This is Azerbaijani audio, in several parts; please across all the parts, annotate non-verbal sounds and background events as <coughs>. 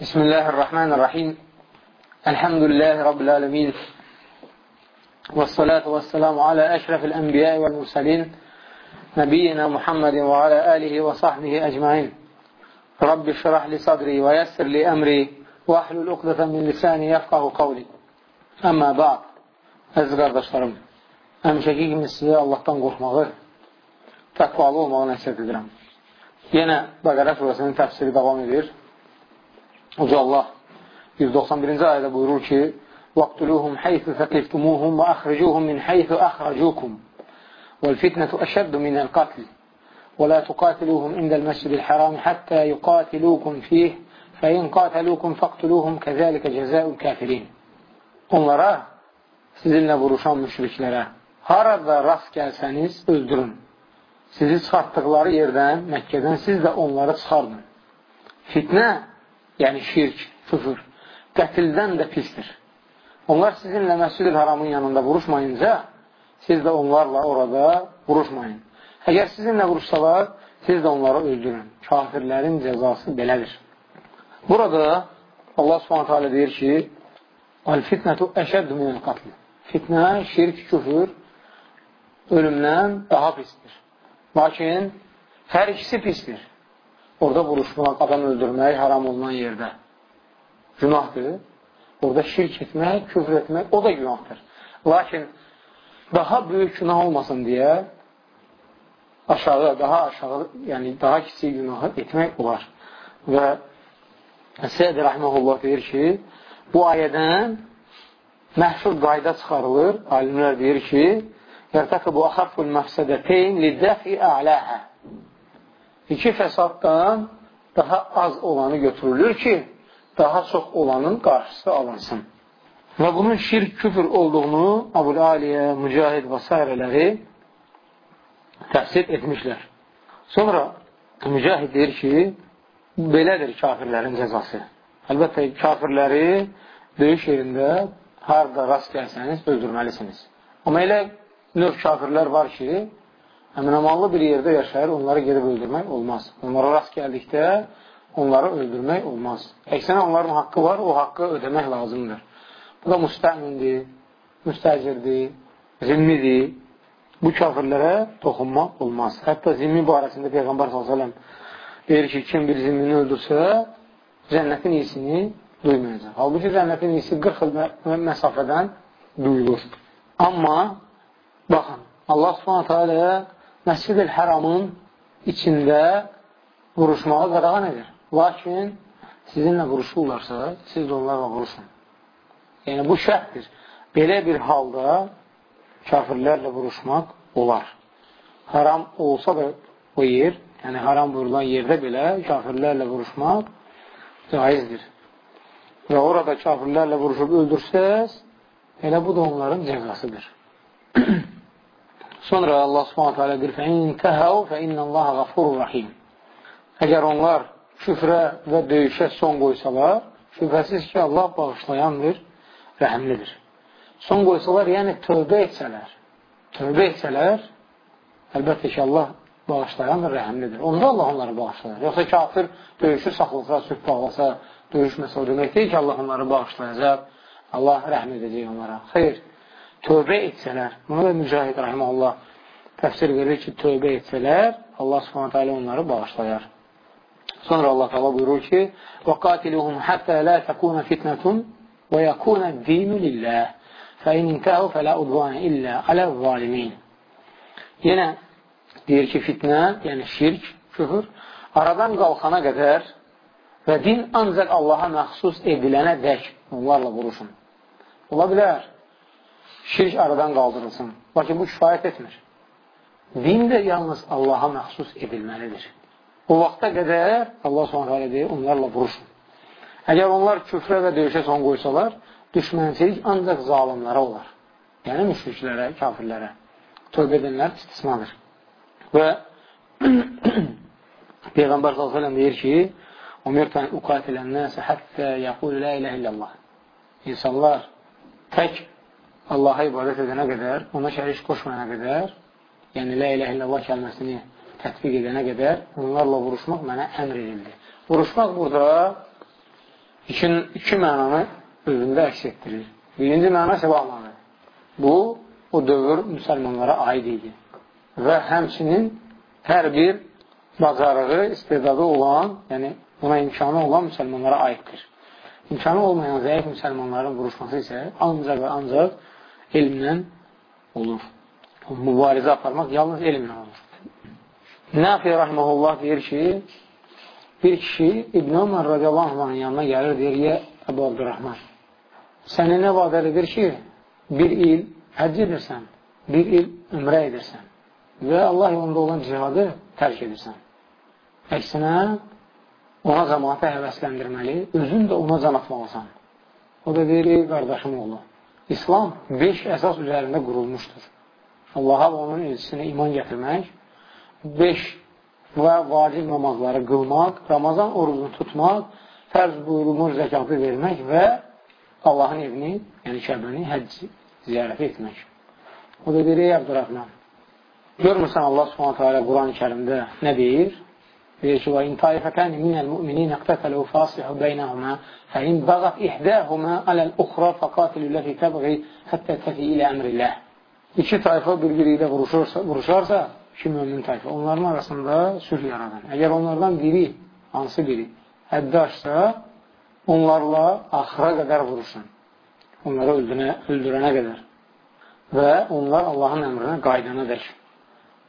بسم الله الرحمن الرحيم الحمد لله رب العالمين والصلاة والسلام على أشرف الأنبياء والمرسلين نبينا محمد وعلى آله وصحبه أجمعين رب اشرح لي صدري ويسر لي أمري واحلل عقدة من lisani yafqahu qavli. Əmmə ba'd. Əziz qardaşlarım, həmişəki kimi sizə Allahdan qorxmağı, təqvalı olmağı nəsiyyət edirəm. Yenə Bəqərə surəsinin təfsiri davam edir. Uca Allah 191-ci ayədə buyurur ki, وَاقْتُلُوهُمْ حَيْثُ ثَقِفْتُمُوهُمْ وَأَخْرِجُوهُمْ مِنْ حَيْثُ أَخْرَجُوكُمْ وَالْفِتْنَةُ أَشَدُّ مِنَ الْقَتْلِ وَلَا تُقَاتِلُوهُمْ عِنْدَ الْمَسْجِدِ الْحَرَامِ حَتَّى يُقَاتِلُوكُمْ فِيهِ فَاِنْ قَاتَلُوكُمْ فَاقْتُلُوهُمْ كَذَٰلِكَ جَزَاءُ الْكَافِرِينَ Onlara, sizinlə vuruşan müşriklərə, harada rast gəlsəniz, öldürün. Sizi çıxartdıqları yerdən, Məkkədən siz də onları çıxardın. Fitnə, yəni şirk, küfür, qətildən də pisdir. Onlar sizinlə Məscid-ül Haramın yanında vuruşmayınca, siz də onlarla orada vuruşmayın. Əgər sizinlə vuruşsalar, siz də onları öldürün. Kafirlərin cəzası belədir. Burada Allah subhanətə alə deyir ki, Əl-fitnətu əşəddü minəl qatl. Fitnə, şirk, küfür ölümdən daha pisdir. Lakin hər ikisi pisdir. Orada vuruşmaq, adam öldürmək haram olunan yerdə günahdır. Orada şirk etmək, küfür etmək, o da günahdır. Lakin daha böyük günah olmasın deyə aşağı, daha aşağı, yəni daha kiçik günahı etmək olar. Və Səd Rəhməhullah deyir ki, bu ayədən məhsul qayda çıxarılır. Alimlər deyir ki, yərtəqi bu axaful məfsədəteyn lidəfi ələhə. İki fəsaddan daha az olanı götürülür ki, daha çox olanın qarşısı alınsın. Və bunun şirk, küfür olduğunu Abul Aliyə, Mücahid və s. təfsir etmişlər. Sonra Mücahid deyir ki, belədir kafirlərin cəzası. Əlbəttə, kafirləri döyüş yerində harada rast gəlsəniz, öldürməlisiniz. Amma elə növ kafirlər var ki, əminəmanlı bir yerdə yaşayır, onları gedib öldürmək olmaz. Onlara rast gəldikdə onları öldürmək olmaz. Əksinə onların haqqı var, o haqqı ödəmək lazımdır. Bu da müstəmindir, müstəcirdir, zimmidir. Bu kafirlərə toxunmaq olmaz. Hətta zimmi barəsində Peyğəmbər s.ə.v deyir ki, kim bir zimmini öldürsə, cənnətin iyisini duymayacaq. Halbuki cənnətin iyisi 40 il məsafədən duyulur. Amma, baxın, Allah subhanətə alə Məscid-i Həramın içində vuruşmağa qadağan edir. Lakin sizinlə vuruşurlarsa, siz də onlarla vuruşun. Yəni, bu şəhdir. Belə bir halda kafirlərlə vuruşmaq olar. Haram olsa da o yer, yəni haram buyurulan yerdə belə kafirlərlə vuruşmaq caizdir. Və orada kafirlərlə vuruşub öldürsəz, elə bu da onların cəzasıdır. Sonra Allah subhanətə alə bir fəin təhəv fə innəllaha qafurur rahim. Əgər onlar küfrə və döyüşə son qoysalar, şübhəsiz ki, Allah bağışlayandır, rəhəmlidir. Son qoysalar, yəni tövbə etsələr, tövbə etsələr, əlbəttə ki, Allah bağışlayandır, rəhəmlidir. Onda Allah onları bağışlayar. Yoxsa kafir döyüşü saxlasa, sülh bağlasa, döyüşməsə o demək deyil ki, Allah onları bağışlayacaq, Allah rəhm edəcək onlara. Xeyr tövbə etsələr, buna da Mücahid Rahiməllah təfsir verir ki, tövbə etsələr, Allah subhanətə alə onları bağışlayar. Sonra Allah təala buyurur ki: "Və qatiluhum hatta la takuna fitnatun və yakuna dinu lillah. Fa in intahu fala udwana illa ala zalimin." Yenə deyir ki, fitnə, yəni şirk, küfür aradan qalxana qədər və din ancaq Allaha məxsus edilənə dək onlarla vuruşun. Ola bilər, şirk aradan qaldırılsın. Lakin bu kifayət etmir. Din də yalnız Allaha məxsus edilməlidir. O vaxta qədər Allah s.ə.v deyir, onlarla vuruşun. Əgər onlar küfrə və döyüşə son qoysalar, düşmənçilik ancaq zalimlərə olar. Yəni müşriklərə, kafirlərə. Tövbə edənlər istisnadır. Və <clears throat> Peyğəmbər s.ə.v deyir ki, Umirtu ən uqatilən nəsə həttə yəqul la ilə illallah. İnsanlar tək Allaha ibadət edənə qədər, ona şərik qoşmayana qədər, yəni la ilə illallah kəlməsini tətbiq edənə qədər onlarla vuruşmaq mənə əmr edildi. Vuruşmaq burada iki, iki mənanı özündə əks etdirir. Birinci məna mənə. Bu, o dövr müsəlmanlara aid idi. Və həmçinin hər bir bacarığı, istedadı olan, yəni buna imkanı olan müsəlmanlara aiddir. İmkanı olmayan zəif müsəlmanların vuruşması isə ancaq və ancaq elmlə olur. Mübarizə aparmaq yalnız elmlə olur. Nafi rəhməhullah deyir ki, bir kişi İbn Ömər radiyallahu anhın yanına gəlir, deyir, yə Əbu Abdurrahman, səni nə vadər edir ki, bir il həcc edirsən, bir il ümrə edirsən və Allah yolunda olan cihadı tərk edirsən. Əksinə, ona cəmaatı həvəsləndirməli, özün də ona can atmalısan. O da deyir, ey qardaşım oğlu, İslam beş əsas üzərində qurulmuşdur. Allaha və onun elçisinə iman gətirmək, beş və vacib namazları qılmaq, Ramazan orucunu tutmaq, fərz buyurulmuş zəkatı vermək və Allahın evini, yəni Kəbəni həcc ziyarət etmək. O da deyir, ey Abdurrahman, görmürsən Allah subhanətə alə Quran-ı kərimdə nə deyir? Deyir ki, وَاِنْ طَيْفَتَانِ مِنَ الْمُؤْمِنِينَ اقْتَتَلُوا فَاصِحُوا بَيْنَهُمَا فَاِنْ بَغَتْ اِحْدَاهُمَا عَلَى الْأُخْرَى فَقَاتِلُوا الَّتِي تَبْغِي حَتَّى تَفِي إِلَى أَمْرِ اللّٰهِ İki tayfa bir-biri ilə vuruşursa, vuruşarsa, iki mümin tayfa, onların arasında sülh yaradan. Əgər onlardan biri, hansı biri, həddi açsa, onlarla axıra qədər vurursun. Onları öldürənə, öldürənə qədər. Və onlar Allahın əmrinə qaydana dək.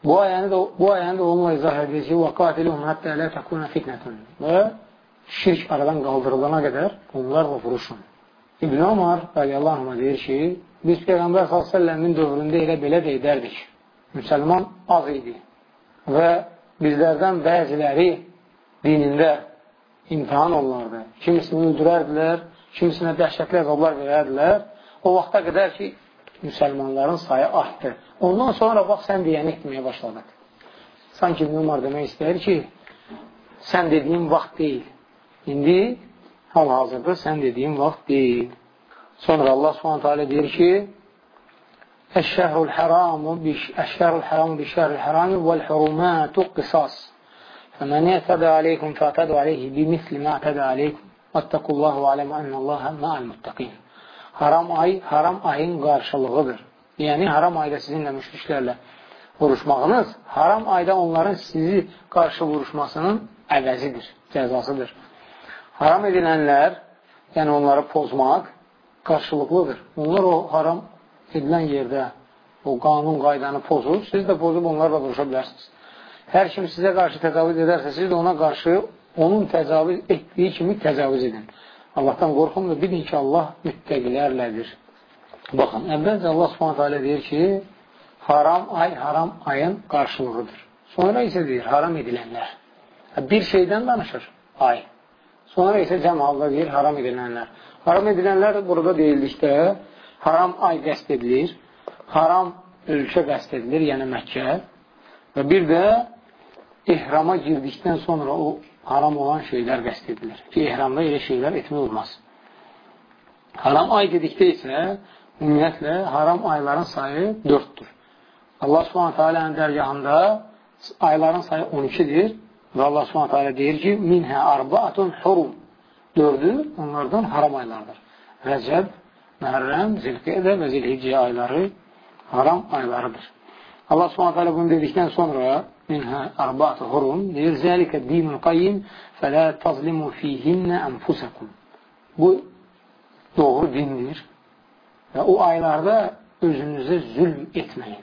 Bu ayəni də, bu ayəni də onunla izah edir ki, وَقَاتِلُهُمْ حَتَّى لَا تَكُونَ فِتْنَةٌ Və şirk aradan qaldırılana qədər onlarla vuruşun. İbn Ömər radiyallahu anh deyir ki, biz Peyğəmbər s.ə.v-in dövründə elə belə də edərdik. Müsəlman az idi və bizlərdən bəziləri dinində imtihan olunardı. Kimisini öldürərdilər, kimisinə dəhşətli əzablar verərdilər. O vaxta qədər ki, müsəlmanların sayı artdı. Ondan sonra bax, sən deyəni etməyə başladıq. Sanki Umar demək istəyir ki, sən dediyin vaxt deyil. İndi hal-hazırda sən dediyin vaxt deyil. Sonra Allah alə deyir ki, Əşşəhrul haramu əşşəhrul haramu bişşəhrul harami vəl-hurumatu qisas. Fəmən yətədə aleykum fətədə aleyhi bimisli mə ətədə aleykum vəttəqullahu aləmə ənəllaha ma'al muttaqin. Haram ay, haram ayın qarşılığıdır. Yəni, haram ayda sizinlə müşriklərlə vuruşmağınız, haram ayda onların sizi qarşı vuruşmasının əvəzidir, cəzasıdır. Haram edilənlər, yəni onları pozmaq qarşılıqlıdır. Onlar o haram edilən yerdə o qanun qaydanı pozur, siz də pozub onlarla vuruşa bilərsiniz. Hər kim sizə qarşı təcavüz edərsə, siz də ona qarşı onun təcavüz etdiyi kimi təcavüz edin. Allahdan qorxun və bilin ki, Allah müttəqilərlədir. Baxın, əvvəlcə Allah subhanət hələ deyir ki, haram ay, haram ayın qarşılığıdır. Sonra isə deyir, haram edilənlər. Bir şeydən danışır, ay. Sonra isə cəm halda deyir, haram edilənlər. Haram edilənlər burada deyildikdə, haram ay qəst edilir, haram ölkə qəst edilir, yəni Məkkə və bir də ihrama girdikdən sonra o haram olan şeylər qəst edilir. Ki, ehramda elə şeylər etmək olmaz. Haram ay dedikdə isə ümumiyyətlə haram ayların sayı 4-dür. Allah subhanətə alənin dərgahında ayların sayı 12-dir və Allah subhanətə alə deyir ki, minhə arbaatun hurum. Dördü onlardan haram aylardır. Rəcəb, Məhərrəm, Zilqedə və Zilhicciyə ayları haram aylarıdır. Allah subhanətə alə bunu dedikdən sonra minhə arbaatı hurum deyir, zəlikə dinul qayyim fələ tazlimu fihinnə ənfusəkum. Bu doğru dindir və o aylarda özünüzə zülm etməyin.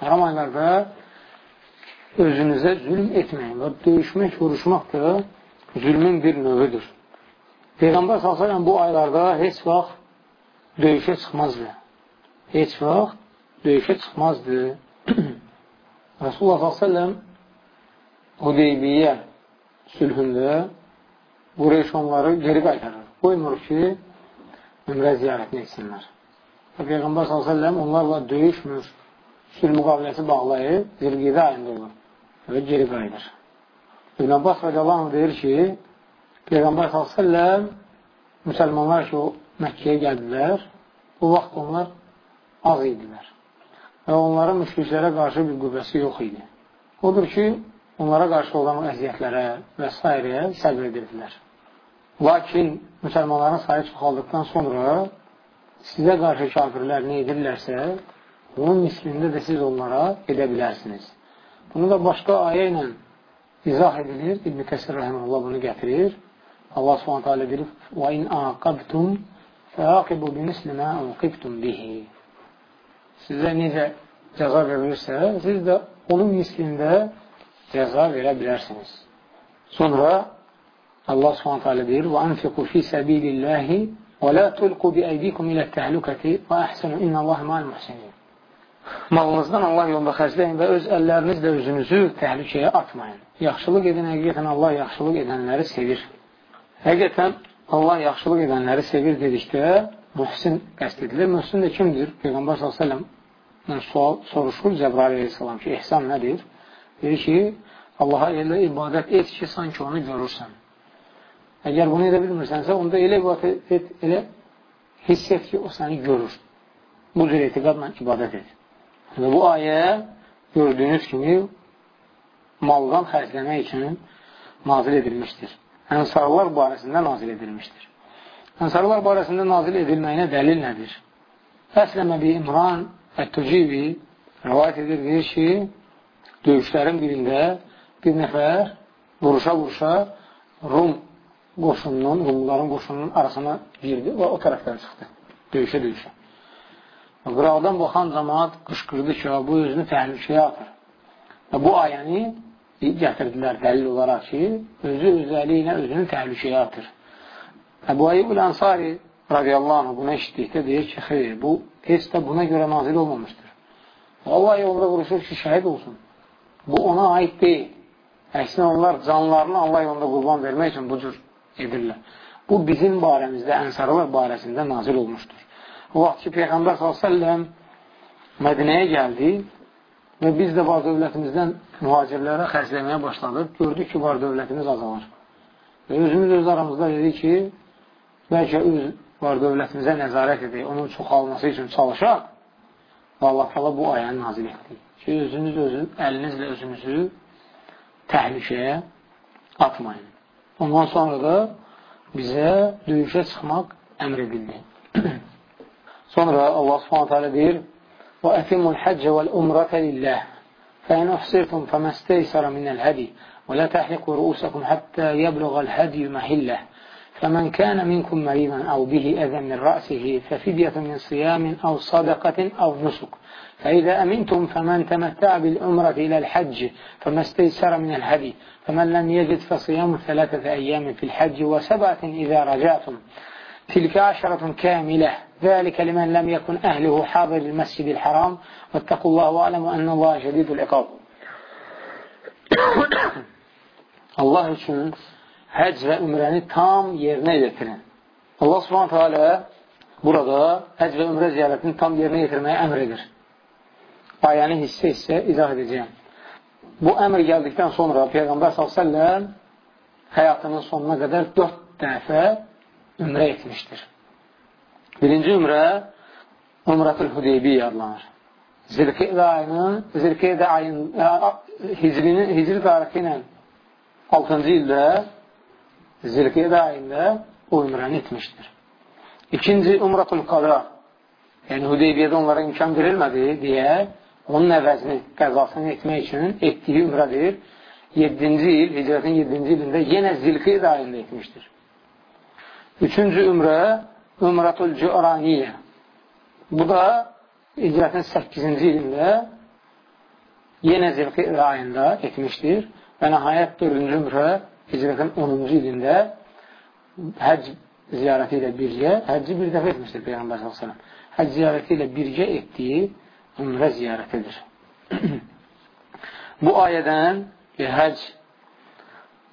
Haram aylarda özünüzə zülm etməyin və döyüşmək, vuruşmaq da zülmün bir növüdür. Peyğəmbər s.ə.v bu aylarda heç vaxt döyüşə çıxmazdı. Heç vaxt döyüşə çıxmazdı. Rasulullah s.ə.v Hudeybiyyə sülhündə Qureyş onları geri qaytarır. Qoymur ki, ümrə ziyarətini etsinlər. Peyğəmbər s.ə.v onlarla döyüşmür, sülh müqaviləsi bağlayıb, zilqidə ayında olur və geri qayıdır. İbn Abbas radiyallahu deyir ki, Peyğəmbər s.ə.v müsəlmanlar ki, o Məkkəyə gəldilər, bu vaxt onlar az idilər və onların müşriklərə qarşı bir qüvvəsi yox idi. Odur ki, onlara qarşı olan əziyyətlərə və s. səbr edirdilər. Lakin müsəlmanların sayı çoxaldıqdan sonra sizə qarşı kafirlər nə edirlərsə, onun mislində də siz onlara edə bilərsiniz. Bunu da başqa ayə ilə izah edilir. İbn-i Kəsir rəhməlullah bunu gətirir. Allah subhanətə alə deyir, وَاِنْ آقَبْتُمْ فَاقِبُوا بِمِسْلِ مَا اُقِبْتُمْ بِهِ sizə necə cəza verilirsə, siz də onun mislində cəza verə bilərsiniz. Sonra Allah subhanət hələ deyir, وَاَنْفِقُوا فِي سَبِيلِ اللّٰهِ وَلَا تُلْقُوا بِأَيْدِيكُمْ اِلَى التَّهْلُكَةِ وَاَحْسَنُوا اِنَّ اللّٰهِ مَا الْمُحْسِنِينَ Malınızdan Allah yolunda xərcləyin və öz əllərinizlə özünüzü təhlükəyə atmayın. Yaxşılıq edin, həqiqətən Allah yaxşılıq edənləri sevir. Həqiqətən Allah yaxşılıq edənləri sevir dedikdə, mühsin qəst edilir. Mühsin də kimdir? Peyğəmbər s.ə.v sual soruşur Cəbrail aleyhissalam ki, ehsan nədir? Deyir ki, Allaha elə ibadət et ki, sanki onu görürsən. Əgər bunu edə bilmirsənsə, onda elə ibadət et, elə hiss et ki, o səni görür. Bu cür etiqadla ibadət et. Və bu ayə gördüyünüz kimi maldan xərcləmək üçün nazil edilmişdir. Ənsarlar barəsində nazil edilmişdir. Ənsarlar barəsində nazil edilməyinə dəlil nədir? Əsləmə bi İmran Ət-Tucibi rəvayət edir, deyir ki, döyüşlərin birində bir nəfər vuruşa-vuruşa Rum qoşununun, Rumluların qoşununun arasına girdi və o tərəfdən çıxdı. Döyüşə-döyüşə. Qıraqdan baxan cəmaat qışqırdı ki, bu özünü təhlükəyə atır. Və bu ayəni gətirdilər dəlil olaraq ki, özü özəli ilə özünü təhlükəyə atır. Əbu Ayyub Ənsari radiyallahu anh buna işitdikdə deyir ki, xeyr, bu heç də buna görə nazil olmamışdır. Allah yolda vuruşur ki, şəhid olsun. Bu ona aid deyil. Əksinə onlar canlarını Allah yolunda qurban vermək üçün bu cür edirlər. Bu bizim barəmizdə, ənsarlar barəsində nazil olmuşdur. O vaxt ki, Peyğəmbər s.ə.v Mədinəyə gəldi və biz də var dövlətimizdən mühacirlərə xərcləməyə başladıq. Gördük ki, var dövlətimiz azalır. Və özümüz öz aramızda dedik ki, bəlkə öz var dövlətimizə nəzarət edək, onun çoxalması üçün çalışaq və Allah qala bu ayəni nazil etdi ki, özünüz özün, əlinizlə özünüzü təhlükəyə atmayın. Ondan sonra da bizə döyüşə çıxmaq əmr edildi. <clears throat> sonra Allah subhanətə alə deyir və əfimul həccə vəl umrətə lilləh fəən əxsirtum fəməstəysərə minəl hədi və lə təhliqu rüusəkum həttə yəbləğəl hədi məhilləh فمن كان منكم مريضا أو به أذى من رأسه ففدية من صيام أو صدقة أو نسك. فإذا أمنتم فمن تمتع بالعمرة إلى الحج فما استيسر من الهدي. فمن لم يجد فصيام ثلاثة أيام في الحج وسبعة إذا رجعتم. تلك عشرة كاملة. ذلك لمن لم يكن أهله حاضر المسجد الحرام. واتقوا الله واعلموا أن الله شديد العقاب. <coughs> Allah üçün həc və ümrəni tam yerinə yetirin. Allah subhanətə alə burada həc və ümrə ziyarətini tam yerinə yetirməyə əmr edir. Ayəni hissə-hissə izah edəcəyəm. Bu əmr gəldikdən sonra Peyğəmbər s.ə.v həyatının sonuna qədər dörd dəfə ümrə etmişdir. Birinci ümrə Umratül Hüdeybiyyə adlanır. Zilqeydə ayının, Zilqeydə ayın, hicrinin, hicri tarixi ilə 6-cı ildə Zilqeydə ayında o ümrəni etmişdir. İkinci Umratul Qadra, yəni Hüdeybiyyədə onlara imkan verilmədi deyə onun əvəzini, qəzasını etmək üçün etdiyi ümrədir. 7-ci il, hicrətin 7-ci ilində yenə Zilqeydə ayında etmişdir. Üçüncü ümrə Ümratul Cüraniyyə. Bu da icrətin 8-ci ilində yenə zilqiyyə ayında etmişdir və nəhayət 4-cü ümrə icrətin 10-cu ilində həcc ziyarəti ilə birgə, həcci bir dəfə etmişdir Peyğəmbər s.ə.v. Həcc ziyarəti ilə birgə etdiyi ümrə ziyarətidir. <clears throat> Bu ayədən həcc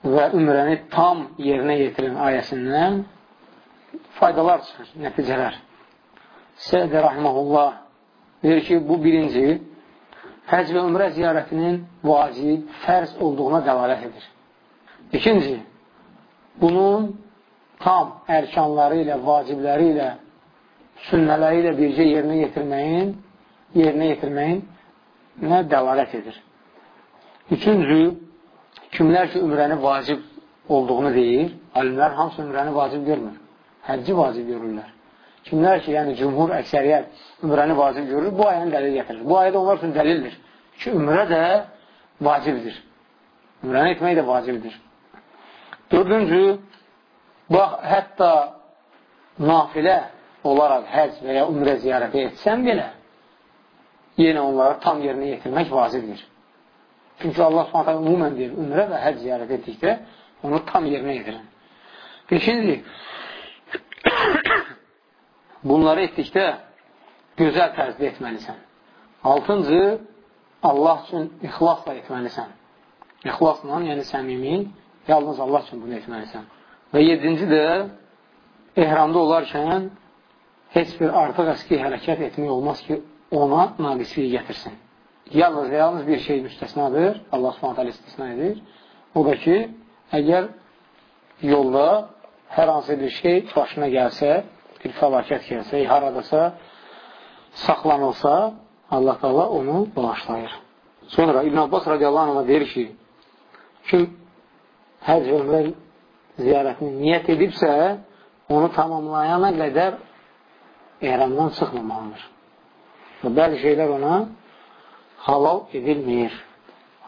və ümrəni tam yerinə yetirin ayəsindən faydalar çıxır, nəticələr. Sədə Rahiməhullah deyir ki, bu birinci, həc və ümrə ziyarətinin vacib, fərz olduğuna dəlalət edir. İkinci, bunun tam ərkanları ilə, vacibləri ilə, sünnələri ilə bircə yerinə yetirməyin, yerinə yetirməyin nə dəlalət edir. Üçüncü, kimlər ki, ümrəni vacib olduğunu deyir. Alimlər hamısı ümrəni vacib görmür. Həcci vacib görürlər. Kimlər ki, yəni cümhur, əksəriyyət ümrəni vacib görür, bu ayəni dəlil gətirir. Bu ayədə onlar üçün dəlildir ki, ümrə də vacibdir. Ümrəni etmək də vacibdir. Dördüncü, bax, hətta nafilə olaraq həc və ya ümrə ziyarəti etsən belə, yenə onlara tam yerinə yetirmək vacibdir. Çünki Allah s.ə. umumən deyir, ümrə və həc ziyarət etdikdə onu tam yerinə yetirin. Beşinci, <coughs> bunları etdikdə gözəl tərzdə etməlisən. Altıncı, Allah üçün ixlasla etməlisən. İxlasla, yəni səmimi, yalnız Allah üçün bunu etməlisən. Və yedinci də, ehramda olarkən heç bir artıq əski hərəkət etmək olmaz ki, ona naqisliyi gətirsin. Yalnız və yalnız bir şey müstəsnadır, Allah subhanət hələ istisna edir. O da ki, əgər yolda hər hansı bir şey başına gəlsə, bir fəlakət gəlsə, haradasa saxlanılsa, Allah da onu bağışlayır. Sonra İbn Abbas radiyallahu anh deyir ki, kim həcc ömrə ziyarətini niyyət edibsə, onu tamamlayana qədər ehramdan çıxmamalıdır. Və bəzi şeylər ona halal edilmir,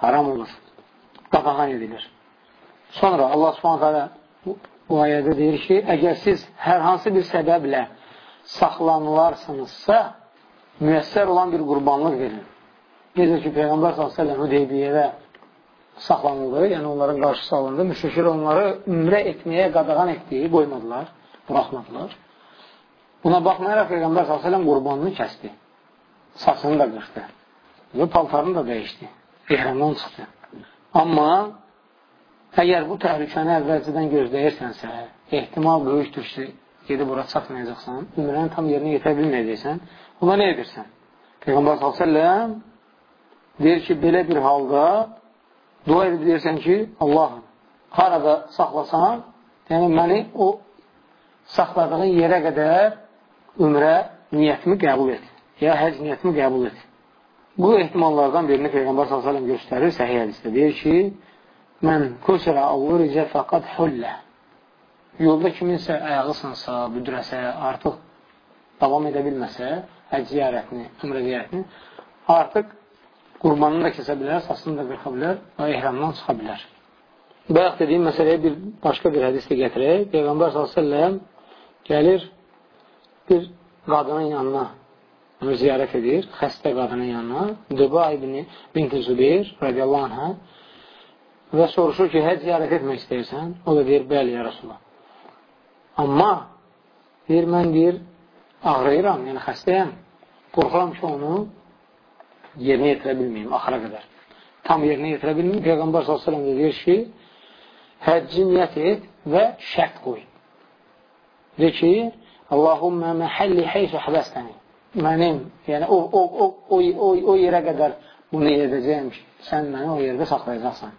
haram olur, qadağan edilir. Sonra Allah subhanətə bu ayədə deyir ki, əgər siz hər hansı bir səbəblə saxlanılarsınızsa, müəssər olan bir qurbanlıq verin. Necə ki, Peyğəmbər s.ə.v Hüdeybiyyədə saxlanıldı, yəni onların qarşısı alındı. Müşriklər onları ümrə etməyə qadağan etdiyi qoymadılar, buraxmadılar. Buna baxmayaraq Peyğəmbər s.ə.v qurbanını kəsdi. Saçını da qırxdı. Və paltarını da dəyişdi. Ehramdan çıxdı. Amma əgər bu təhlükəni əvvəlcədən gözləyirsənsə, ehtimal böyükdür ki, gedib ora çatmayacaqsan, ümrəni tam yerinə yetirə bilməyəcəksən, ona nə edirsən? Peyğəmbər s.ə.v deyir ki, belə bir halda dua edib deyirsən ki, Allahım, harada saxlasan, yəni məni o saxladığın yerə qədər ümrə niyyətimi qəbul et. Ya həc niyyətimi qəbul et. Bu ehtimallardan birini Peyğəmbər s.ə.v göstərir səhiyyə hədisdə. Deyir ki, mən kusrə alluricə fəqad hullə. Yolda kiminsə ayağı sınsa, büdürəsə, artıq davam edə bilməsə, həc ziyarətini, ömrə ziyarətini, artıq qurbanını da kəsə bilər, saçını da qırxa bilər və ehramdan çıxa bilər. Bayaq dediyim məsələyə bir başqa bir hədis də gətirək. Peyğəmbər s.ə.v gəlir bir qadının yanına onu ziyarət edir, xəstə qadının yanına, Düba ibn binti Zübeyir radiyallahu anhə və soruşur ki, həc ziyarət etmək istəyirsən? O da deyir, bəli, ya Rasulullah. Amma deyir, mən deyir, ağrayıram, yəni xəstəyəm. Qorxuram ki, onu yerinə yetirə bilməyim, axıra qədər. Tam yerinə yetirə bilməyim. Peyğəmbər s.ə.v deyir ki, həcci niyyət et və şərt qoy. De ki, Allahümmə məhəlli heysu həbəstəni. Mənim, yəni o, o, o, o, o, o yerə qədər bunu edəcəyəm ki, sən məni o yerdə saxlayacaqsan.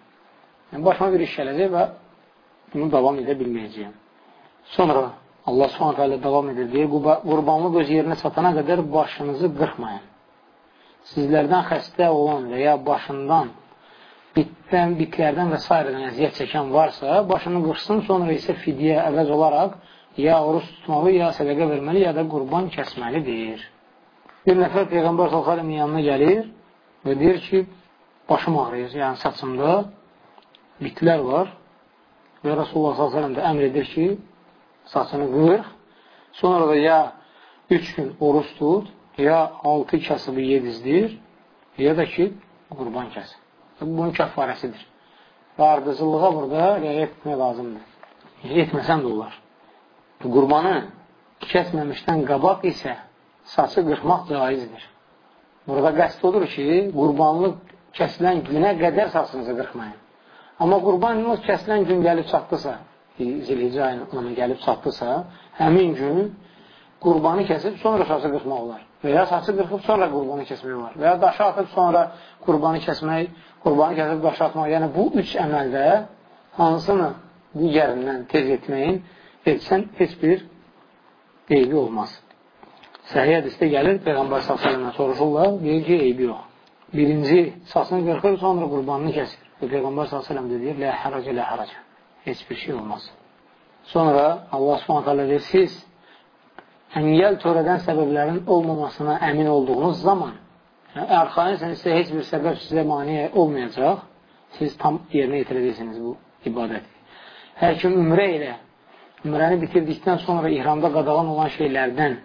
Yəni, başıma bir iş gələcək və bunu davam edə bilməyəcəyəm. Sonra Allah ilə davam edir deyir, qurbanlıq öz yerinə çatana qədər başınızı qırxmayın. Sizlərdən xəstə olan və ya başından bitdən, bitlərdən və s. əziyyət çəkən varsa, başını qırsın, sonra isə fidyə əvəz olaraq ya oruç tutmalı, ya sədəqə verməli, ya da qurban kəsməlidir. Bir nəfər Peyğəmbər s.ə.v-in yanına gəlir və deyir ki, başım ağrıyır, yəni saçımda bitlər var və Rasulullah s.ə.v də əmr edir ki, saçını qırx, sonra da ya 3 gün oruç tut, ya 6 kasıbı yedizdir, ya da ki, qurban kəs. Bunun kəffarəsidir. Və ardıcılığa burada riayət etmək lazımdır. Etməsən də olar. Qurbanı kəsməmişdən qabaq isə saçı qırxmaq caizdir. Burada qəst odur ki, qurbanlıq kəsilən günə qədər saçınızı qırxmayın. Amma qurbanlıq kəsilən gün gəlib çatdısa, zilhicə ayının gəlib çatdısa, həmin gün qurbanı kəsib sonra saçı qırxmaq olar. Və ya saçı qırxıb sonra qurbanı kəsmək olar. Və ya daşı atıb sonra qurbanı kəsmək, qurbanı kəsib daşı atmaq. Yəni bu üç əməldə hansını digərindən tez etməyin etsən heç bir eybi olmaz. Səhiyyə hədisdə gəlir, Peyğəmbər s.ə.və soruşurlar, deyir ki, eybi yox. Birinci saçını qırxır, sonra qurbanını kəsir. Və Peyğəmbər s.ə.v deyir, lə həracə, lə həracə. heç bir şey olmaz. Sonra Allah hələ deyir, siz əngəl törədən səbəblərin olmamasına əmin olduğunuz zaman, yəni, arxayınsan isə heç bir səbəb sizə maniyə olmayacaq, siz tam yerinə yetirəcəksiniz bu ibadəti. Hər kim ümrə ilə, ümrəni bitirdikdən sonra ihramda qadağan olan şeylərdən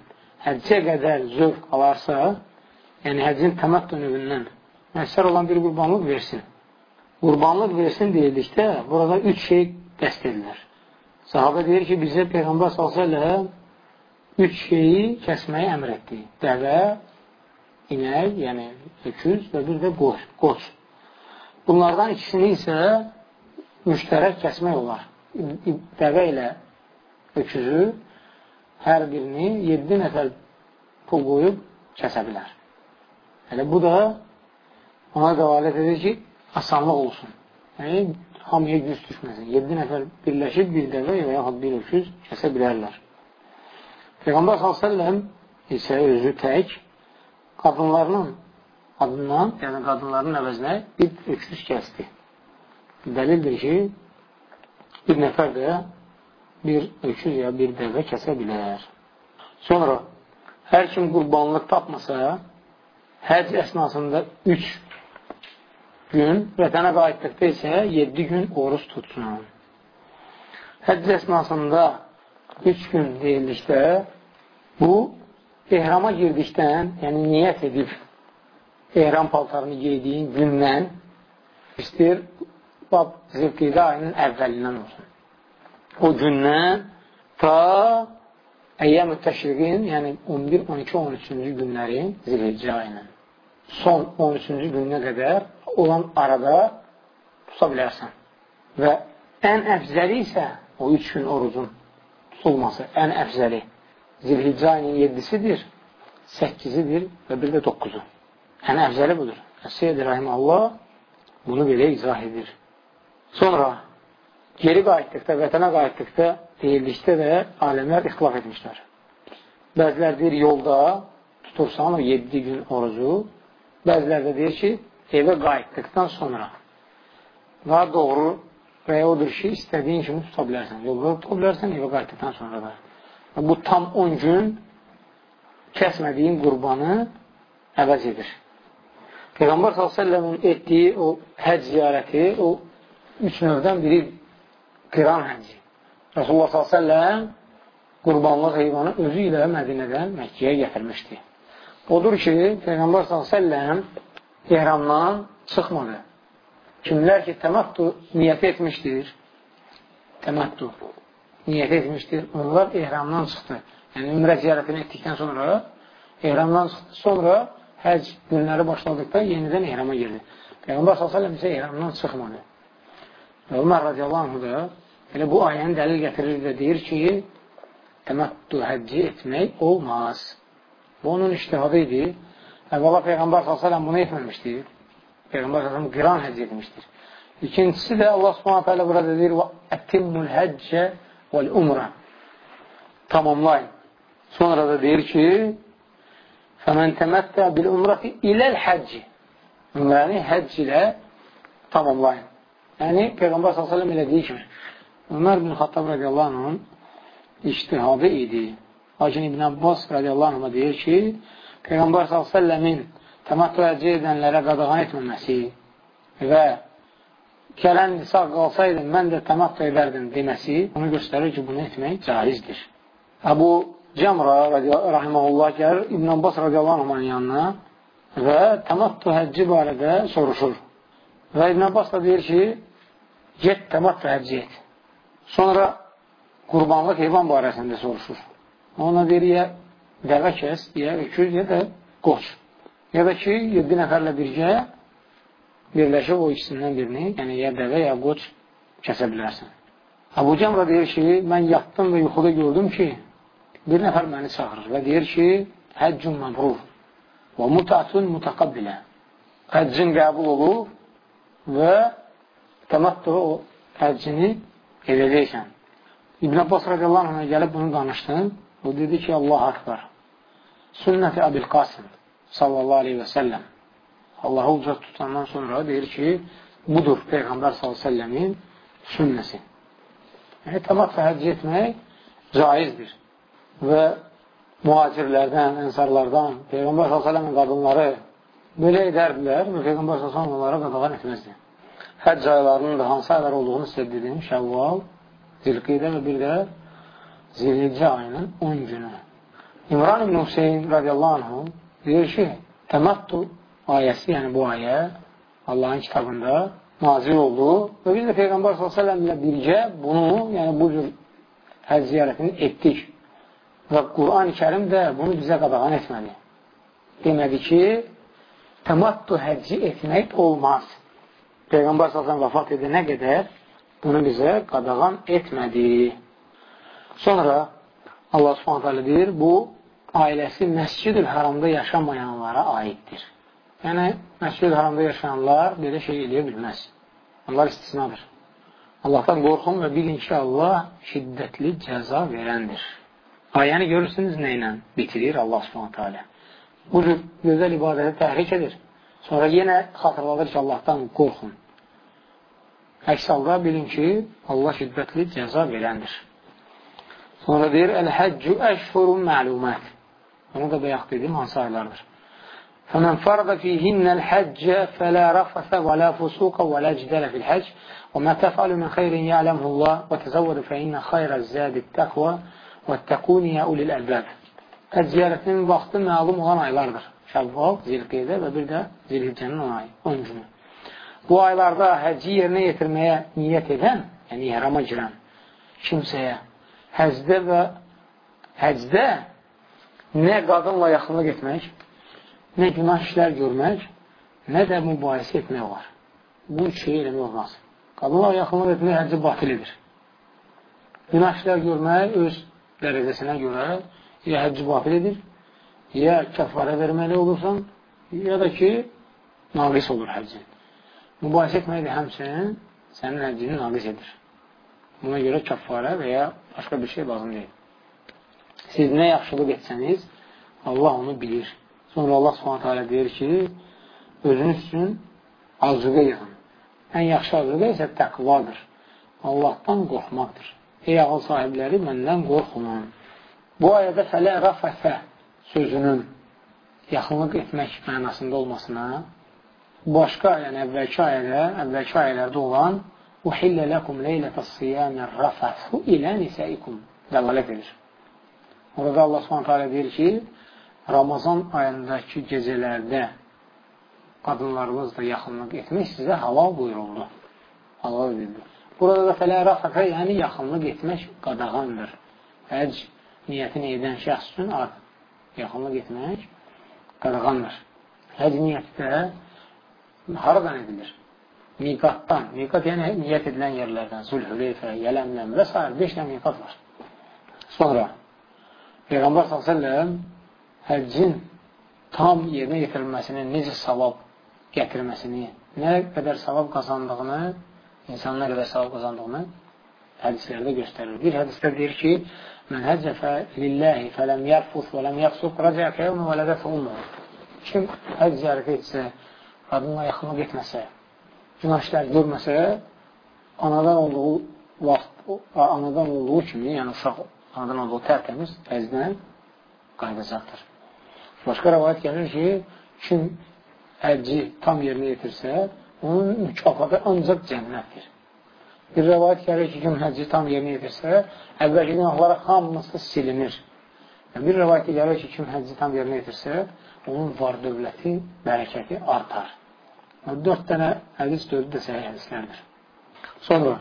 həccə qədər zövq alarsa, yəni həccin təmət dönümündən məqsər olan bir qurbanlıq versin. Qurbanlıq versin deyildikdə, burada üç şey qəst edilir. Sahabə deyir ki, bizə Peyğəmbər s.ə.v üç şeyi kəsməyi əmr etdi. Dəvə, inək, yəni öküz və bir də qoç. qoç. Bunlardan ikisini isə müştərək kəsmək olar. Dəvə ilə öküzü hər birini 7 nəfər pul qoyub kəsə bilər. Elə bu da ona dəvalət edir ki, asanlıq olsun. Yəni, hamıya güc düşməsin. 7 nəfər birləşib bir dəvə və yaxud bir öküz kəsə bilərlər. Peyğəmbər s.ə.v isə özü tək qadınlarının adından, yəni qadınların əvəzinə bir öküz kəsdi. Dəlildir ki, bir nəfər də bir öküz ya bir dəvə kəsə bilər. Sonra, hər kim qurbanlıq tapmasa, həc əsnasında 3 gün, vətənə qayıtdıqda isə 7 gün oruz tutsun. Həcc əsnasında 3 gün deyildikdə, bu, ehrama girdikdən, yəni niyyət edib, ehram paltarını geydiyin gündən istəyir, bab zilqidə ayının əvvəlindən olsun. O gündən ta əyyəm-ü təşriqin, yəni 11, 12, 13-cü günlərin zilhiccə ayının son 13-cü gününə qədər olan arada tuta bilərsən. Və ən əfzəli isə o 3 gün orucun tutulması, ən əfzəli zilhiccə ayının 7-sidir, 8-idir və bir də 9-u. Ən əfzəli budur. Əsiyyə Allah bunu belə izah edir. Sonra geri qayıtdıqda, vətənə qayıtdıqda deyildikdə də aləmlər ixtilaf etmişlər. Bəzilər deyir, yolda tutursan o 7 gün orucu, bəzilər də deyir ki, evə qayıtdıqdan sonra daha doğru və ya odur ki, istədiyin kimi tuta bilərsən. Yolda tuta bilərsən, evə qayıtdıqdan sonra da. Bu tam 10 gün kəsmədiyin qurbanı əvəz edir. Peyğəmbər s.ə.v-in etdiyi o həc ziyarəti, o üç növdən biri qiran həcci. Rasulullah s.ə.v qurbanlıq heyvanı özü ilə Mədinədən Məkkəyə gətirmişdi. Odur ki, Peyğəmbər s.ə.v ehramdan çıxmadı. Kimlər ki, təməttu niyyət etmişdir, təməttu niyyət etmişdir, onlar ehramdan çıxdı. Yəni, ümrə ziyarətini etdikdən sonra ehramdan çıxdı. Sonra həc günləri başladıqda yenidən ehrama girdi. Peyğəmbər s.ə.v isə ehramdan çıxmadı. Ömər radiyallahu anh da elə bu ayəni dəlil gətirir və deyir ki, təməttu həcci etmək olmaz. Bu onun iştihadı idi. Əvvəla Peyğəmbər s.ə.v bunu etməmişdir. Peyğəmbər s.ə.v qiran həcc etmişdir. İkincisi də Allah subhanətə alə burada deyir Ətimmul həccə vəl-umrə Tamamlayın. Sonra da deyir ki Fəmən təməttə bil-umrəti iləl həcci Ümrəni həcc ilə tamamlayın. Yəni, Peyğəmbər s.ə.v elədiyi kimi Ömər bin Xattab radiyallahu anhın iştihadı idi. Lakin İbn Abbas radiyallahu anhına deyir ki, Peyğəmbər s.ə.v-in təmattu həcci edənlərə qadağan etməməsi və gələn nisa qalsaydı, mən də təmattu edərdim deməsi onu göstərir ki, bunu etmək caizdir. Əbu Cəmra rahiməhullah gəlir İbn Abbas radiyallahu anhın yanına və təmattu həcci barədə soruşur. Və İbn Abbas da deyir ki, get təmattu həcci et. Sonra qurbanlıq heyvan barəsində soruşur. Ona deyir, ya dəvə kəs, ya öküz, ya da qoç. Ya da ki, 7 nəfərlə birgə birləşib o ikisindən birini, yəni ya dəvə, ya qoç kəsə bilərsən. Əbu Cəmra deyir ki, mən yatdım və yuxuda gördüm ki, bir nəfər məni çağırır və deyir ki, həccun məbrur və mutatun mutaqabbilə. Həccin qəbul olub və təmattu o həccini edəcəksən. İbn Abbas radiyallahu anhına gəlib bunu danışdı. O dedi ki, Allah akbar. Sünnəti Əbil Qasım sallallahu aleyhi və səlləm. Allahı ucaq tutandan sonra deyir ki, budur Peyğəmbər s.ə.v-in sünnəsi. Yəni, təmatla həcc etmək caizdir. Və mühacirlərdən, ənsarlardan, Peyğəmbər s.ə.v qadınları belə edərdilər və Peyğəmbər s.ə.v onlara qadağan etməzdi. Həcc aylarının da hansı aylar olduğunu sizə dedim, Şəvval, Zilqidə və bir də Zilhicə ayının 10 günü. İmran ibn Hüseyin radiyallahu anhu deyir ki, təmattu ayəsi, yəni bu ayə Allahın kitabında nazil oldu və biz də Peyğəmbər s.ə.v ilə birgə bunu, yəni bu cür həcc ziyarətini etdik. Və Quran-ı kərim də bunu bizə qadağan etmədi. Demədi ki, təmattu həcci etmək olmaz. Peyğəmbər s.ə.v vəfat edənə qədər bunu bizə qadağan etmədi. Sonra Allah s.ə.v deyir, bu ailəsi məscid-ül haramda yaşamayanlara aiddir. Yəni, məscid-ül haramda yaşayanlar belə şey eləyə bilməz. Onlar istisnadır. Allahdan qorxun və bilin ki, Allah şiddətli cəza verəndir. Ayəni görürsünüz nə ilə bitirir Allah subhanətə alə. Bu cür gözəl ibadəti təhrik edir. Sonra yenə xatırladır ki, Allahdan qorxun. Əks halda bilin ki, Allah şiddətli cəza verəndir. Sonra deyir, Əl-həccü əşhurun məlumət. Onu da bayaq dedim, hansı aylardır. فمن فرض فيهن الحج فلا رفث ولا فسوق ولا جدال في الحج وما تفعل من خير يعلمه الله وتزود فإن خير الزاد التقوى وَاتَّقُونِ يَا ulil əlbəb. Həcc ziyarətinin vaxtı məlum olan aylardır. Şəvval, Zilqeydə və bir də Zilhiccənin 10 ayı, 10 günü. Bu aylarda həcci yerinə yetirməyə niyyət edən, yəni ihrama girən kimsəyə həcdə və həcdə nə qadınla yaxınlıq etmək, nə günah işlər görmək, nə də mübahisə etmək var. Bu üç şey eləmək olmaz. Qadınla yaxınlıq etmək həcci batil edir. Günah işlər görmək öz dərəcəsinə görə ya həcc batil edir, ya kəffarə verməli olursan, ya da ki, naqis olur həccin. Mübahisə etmək də həmçinin sənin həccini naqis edir. Buna görə kəffarə və ya başqa bir şey lazım deyil. Siz nə yaxşılıq etsəniz, Allah onu bilir. Sonra Allah s.ə.v deyir ki, özünüz üçün azıqə yığın. Ən yaxşı azıqə isə təqvadır. Allahdan qorxmaqdır. Ey ağıl sahibləri, məndən qorxunun. Bu ayədə fələ rəfəfə sözünün yaxınlıq etmək mənasında olmasına başqa, yəni əvvəlki ayədə, əvvəlki ayələrdə olan Uhillə ləkum leylətə siyamə rəfəfu ilə nisəikum dəlalət edir. Orada Allah s.ə.v deyir ki, Ramazan ayındakı gecələrdə qadınlarınızla yaxınlıq etmək sizə halal buyuruldu. Halal edildi. Burada da fələ rəfəfə, yəni yaxınlıq etmək qadağandır. Həcc niyyətini edən şəxs üçün yaxınlıq etmək qadağandır. Həcc niyyəti də haradan edilir? Miqatdan. Miqat yəni niyyət edilən yerlərdən. Zülhüleyfə, Yələmləm və s. 5 dənə miqat var. Sonra Peyğəmbər s.ə.v həccin tam yerinə yetirilməsinin necə savab gətirməsini, nə qədər savab qazandığını insanın nə qədər savab qazandığını hədislərdə göstərir. Bir hədisdə deyir ki, mən həccə lillahi fələm yərfus və ləm yəqsuq rəcə fəyəmə və lədəfə umur. Kim həcc ziyarət etsə, qadınla yaxınlıq etməsə, günah işlər görməsə, anadan olduğu vaxt, anadan olduğu kimi, yəni uşaq anadan olduğu tərtəmiz həzdən qayıdacaqdır. Başqa rəvayət gəlir ki, kim həcci tam yerinə yetirsə, onun mükafatı ancaq cənnətdir. Bir rəvayət gəlir ki, kim həcci tam yerinə yetirsə, əvvəlki günahları hamısı silinir. Bir rəvayət gəlir ki, kim həcci tam yerinə yetirsə, onun var dövləti, bərəkəti artar. Dörd dənə hədis dördü də səhih hədislərdir. Sonra,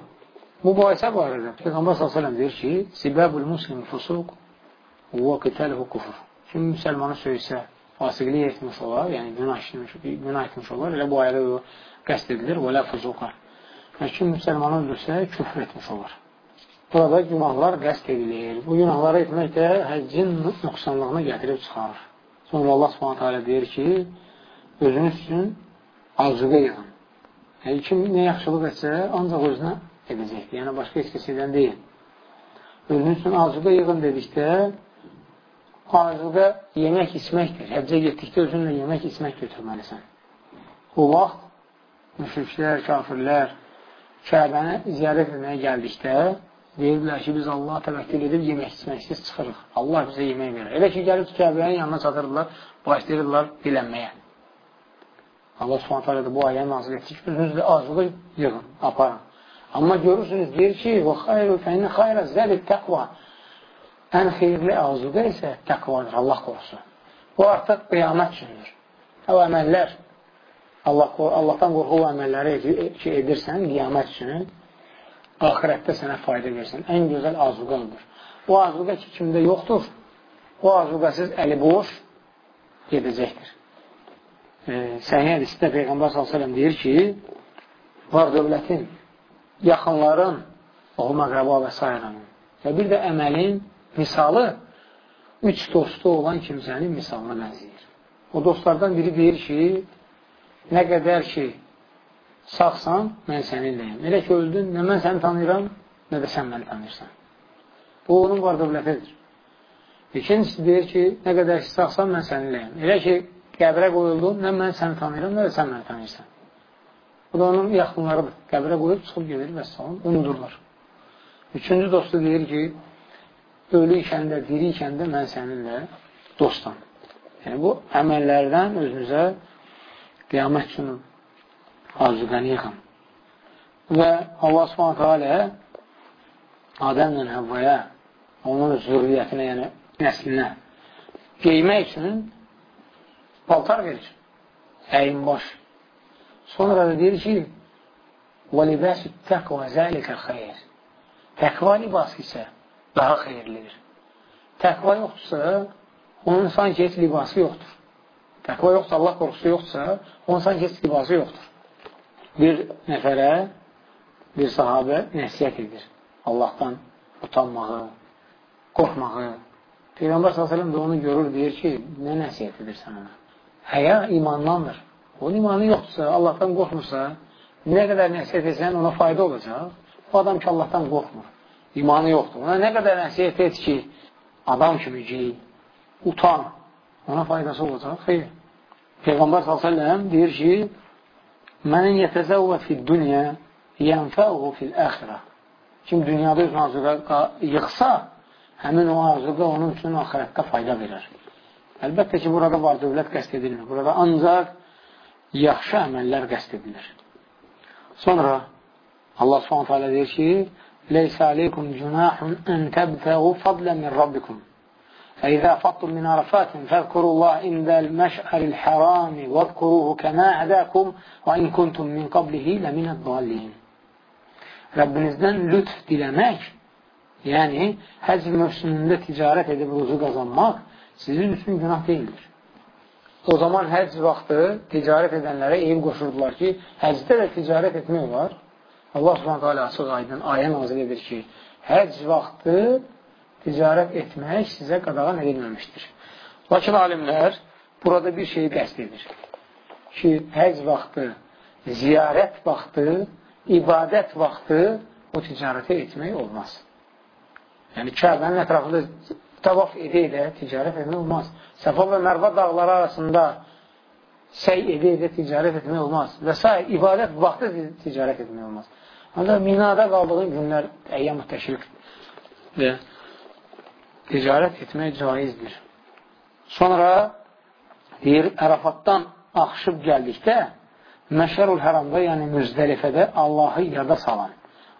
mübahisə barədə Peyğəmbər s.ə.v deyir ki, Sibəbül muslim fusuq və qitəlihu kufur. Kim müsəlmanı söysə, fasiqlik etmiş olar, yəni günah etmiş, günah etmiş olar. Elə bu ayədə qəsd edilir və lə fuzuqa. Və kim müsəlmanı öldürsə, küfr etmiş olur. Burada günahlar qəsd edilir. Bu günahları etmək də həccin nöqsanlığına gətirib çıxarır. Sonra Allah alə deyir ki, özünüz üçün arzuqa yığın. Yəni, kim nə yaxşılıq etsə, ancaq özünə edəcəkdir. Yəni, başqa heç kəsədən deyil. Özünüz üçün arzuqa yığın dedikdə, arzuqa yemək içməkdir. Həccə getdikdə özünlə yemək içmək götürməlisən. O vaxt müşriklər, kafirlər Kəbəni ziyarət etməyə gəldikdə Deyirdilər ki, biz Allah təvəkkül edib yemək içməksiz çıxırıq. Allah bizə yemək verir. Elə ki, gəlib Kəbənin yanına çatırdılar, başlayırdılar dilənməyə. Allah subhanət hələ də bu ayəni nazil etdi ki, özünüzlə azlığı yığın, aparın. Amma görürsünüz, deyir ki, və xayru fəyni xayrə zəli təqva. Ən xeyirli azlığı isə təqvadır, Allah qorusun. Bu artıq qiyamət üçündür. O əməllər, Allah, Allahdan qorxu əməlləri ki, edirsən qiyamət üçün, axirətdə sənə fayda versin. Ən gözəl azuqadır. O azuqa ki, kimdə yoxdur, o azuqasız əli boş gedəcəkdir. E, Səhiyyə hədisdə Peyğəmbər s.ə.v deyir ki, var dövlətin, yaxınların, oğul məqrəba və s. Və bir də əməlin misalı üç dostu olan kimsənin misalına bənzəyir. O dostlardan biri deyir ki, nə qədər ki, sağsan, mən səninləyəm. Elə ki, öldün, nə mən səni tanıyıram, nə də sən məni tanıyırsan. Bu, onun var dövlətidir. İkincisi deyir ki, nə qədər ki, sağsan, mən səninləyəm. Elə ki, qəbrə qoyuldun, nə mən səni tanıyıram, nə də sən məni tanıyırsan. Bu da onun yaxınlarıdır. Qəbrə qoyub çıxıb gedir və salam, unudurlar. Üçüncü dostu deyir ki, ölü ikən də, diri ikən də mən səninlə dostam. Yəni, bu əməllərdən özünüzə qiyamət üçün arzugəni yıxın. Və Allah subhanətə alə Adəmlə Həvvaya onun zürriyyətinə, yəni nəslinə geymək üçün paltar verir. Əyin baş. Sonra da deyir ki, وَلِبَاسُ التَّقْوَ ذَلِكَ خَيْرِ Təqva libası isə daha xeyirlidir. Təqva yoxdursa, onun sanki heç libası yoxdur. Təqva yoxdursa, Allah qorxusu yoxdursa, onun sanki heç libası yoxdur bir nəfərə, bir sahabə nəsiyyət edir. Allahdan utanmağı, qorxmağı. Peyğəmbər s.ə.v də onu görür, deyir ki, nə nəsiyyət edirsən ona? Həya imandandır. Onun imanı yoxdursa, Allahdan qorxmursa, nə qədər nəsiyyət etsən ona fayda olacaq. O adam ki, Allahdan qorxmur. İmanı yoxdur. Ona nə qədər nəsiyyət et ki, adam kimi giyin, utan. Ona faydası olacaq. Xeyr. Peyğəmbər s.ə.v deyir ki, Mənin yətəzəvvət fi dünya yənfəuhu fil əxirə. Kim dünyada öz arzuqa yıxsa, həmin o arzuqa onun üçün axirətdə fayda verir. Əlbəttə ki, burada var dövlət qəst edilmir. Burada ancaq yaxşı əməllər qəst edilir. Sonra Allah subhanət hələ deyir ki, Leysə aleykum cünahun ən təbtəğu fadlən min rabbikum. فإذا فطم من عرفات فاذكروا الله عند المشعر الحرام واذكروه كما هداكم وإن كنتم من قبله لمن الضالين Rabbinizdən lütf diləmək, yəni həc mövsümündə ticarət edib ruzu qazanmaq sizin üçün günah deyildir. O zaman həc vaxtı ticarət edənlərə eyib qoşurdular ki, həcdə də ticarət etmək olar. Allah subhanətə alə açıq aydın ayə nazil edir ki, həc vaxtı ticarət etmək sizə qadağan edilməmişdir. Lakin alimlər burada bir şeyi qəsd edir ki, həc vaxtı, ziyarət vaxtı, ibadət vaxtı o ticarəti etmək olmaz. Yəni, Kəbənin ətrafında tavaf edə-edə ticarət etmək olmaz. Səfa və Mərva dağları arasında səy edə-edə ticarət etmək olmaz. Və s. ibadət vaxtı ticarət etmək olmaz. Ancaq minada qaldığın günlər əyyam-ı təşrik və ticarət etmək caizdir. Sonra deyir, Ərafatdan axışıb gəldikdə Məşərul Həramda, yəni Müzdəlifədə Allahı yada salın.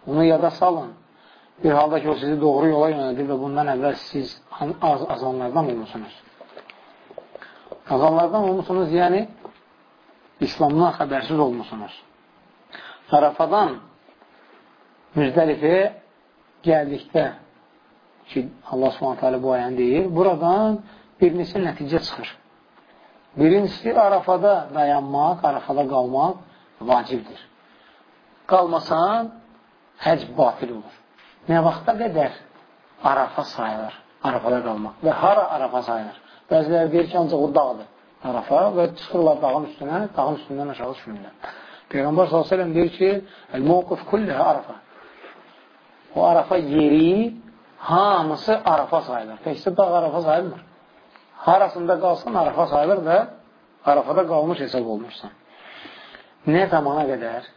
Onu yada salın. Bir halda ki, o sizi doğru yola yönədir və bundan əvvəl siz az azanlardan olmuşsunuz. Azanlardan olmuşsunuz, yəni İslamdan xəbərsiz olmuşsunuz. Ərafadan Müzdəlifəyə gəldikdə ki, Allah subhanətə bu ayəni deyir, buradan bir neçə nəticə çıxır. Birincisi, Arafada dayanmaq, Arafada qalmaq vacibdir. Qalmasan, həc batil olur. Nə vaxta qədər Arafa sayılır, Arafada qalmaq və hara Arafa sayılır? Bəziləri deyir ki, ancaq o dağdır, Arafa və çıxırlar dağın üstünə, dağın üstündən aşağı düşmürlər. Peyğəmbər s.ə.v deyir ki, el-muvqif kulləhə Arafa. O Arafa yeri hamısı Arafa sayılır. Təkcə dağ Arafa sayılmır. Harasında qalsan Arafa sayılır və Arafada qalmış hesab olmuşsan. Nə zamana qədər?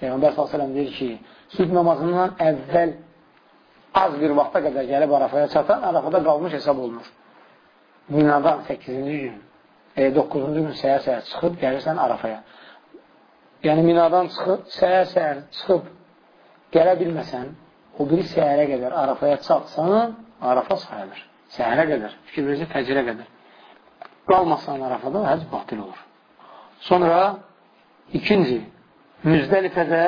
Peyğəmbər s.ə.v deyir ki, sübh namazından əvvəl az bir vaxta qədər gəlib Arafaya çatan, Arafada qalmış hesab olunur. Minadan 8-ci gün, e, 9-cu gün səhər-səhər çıxıb gəlirsən Arafaya. Yəni minadan çıxıb, səhər-səhər çıxıb gələ bilməsən, o biri səhərə qədər Arafaya çatsan, Arafa sayılır. Səhərə qədər, fikir verici fəcrə qədər. Qalmasan Arafada, həc batil olur. Sonra ikinci, Müzdəlifədə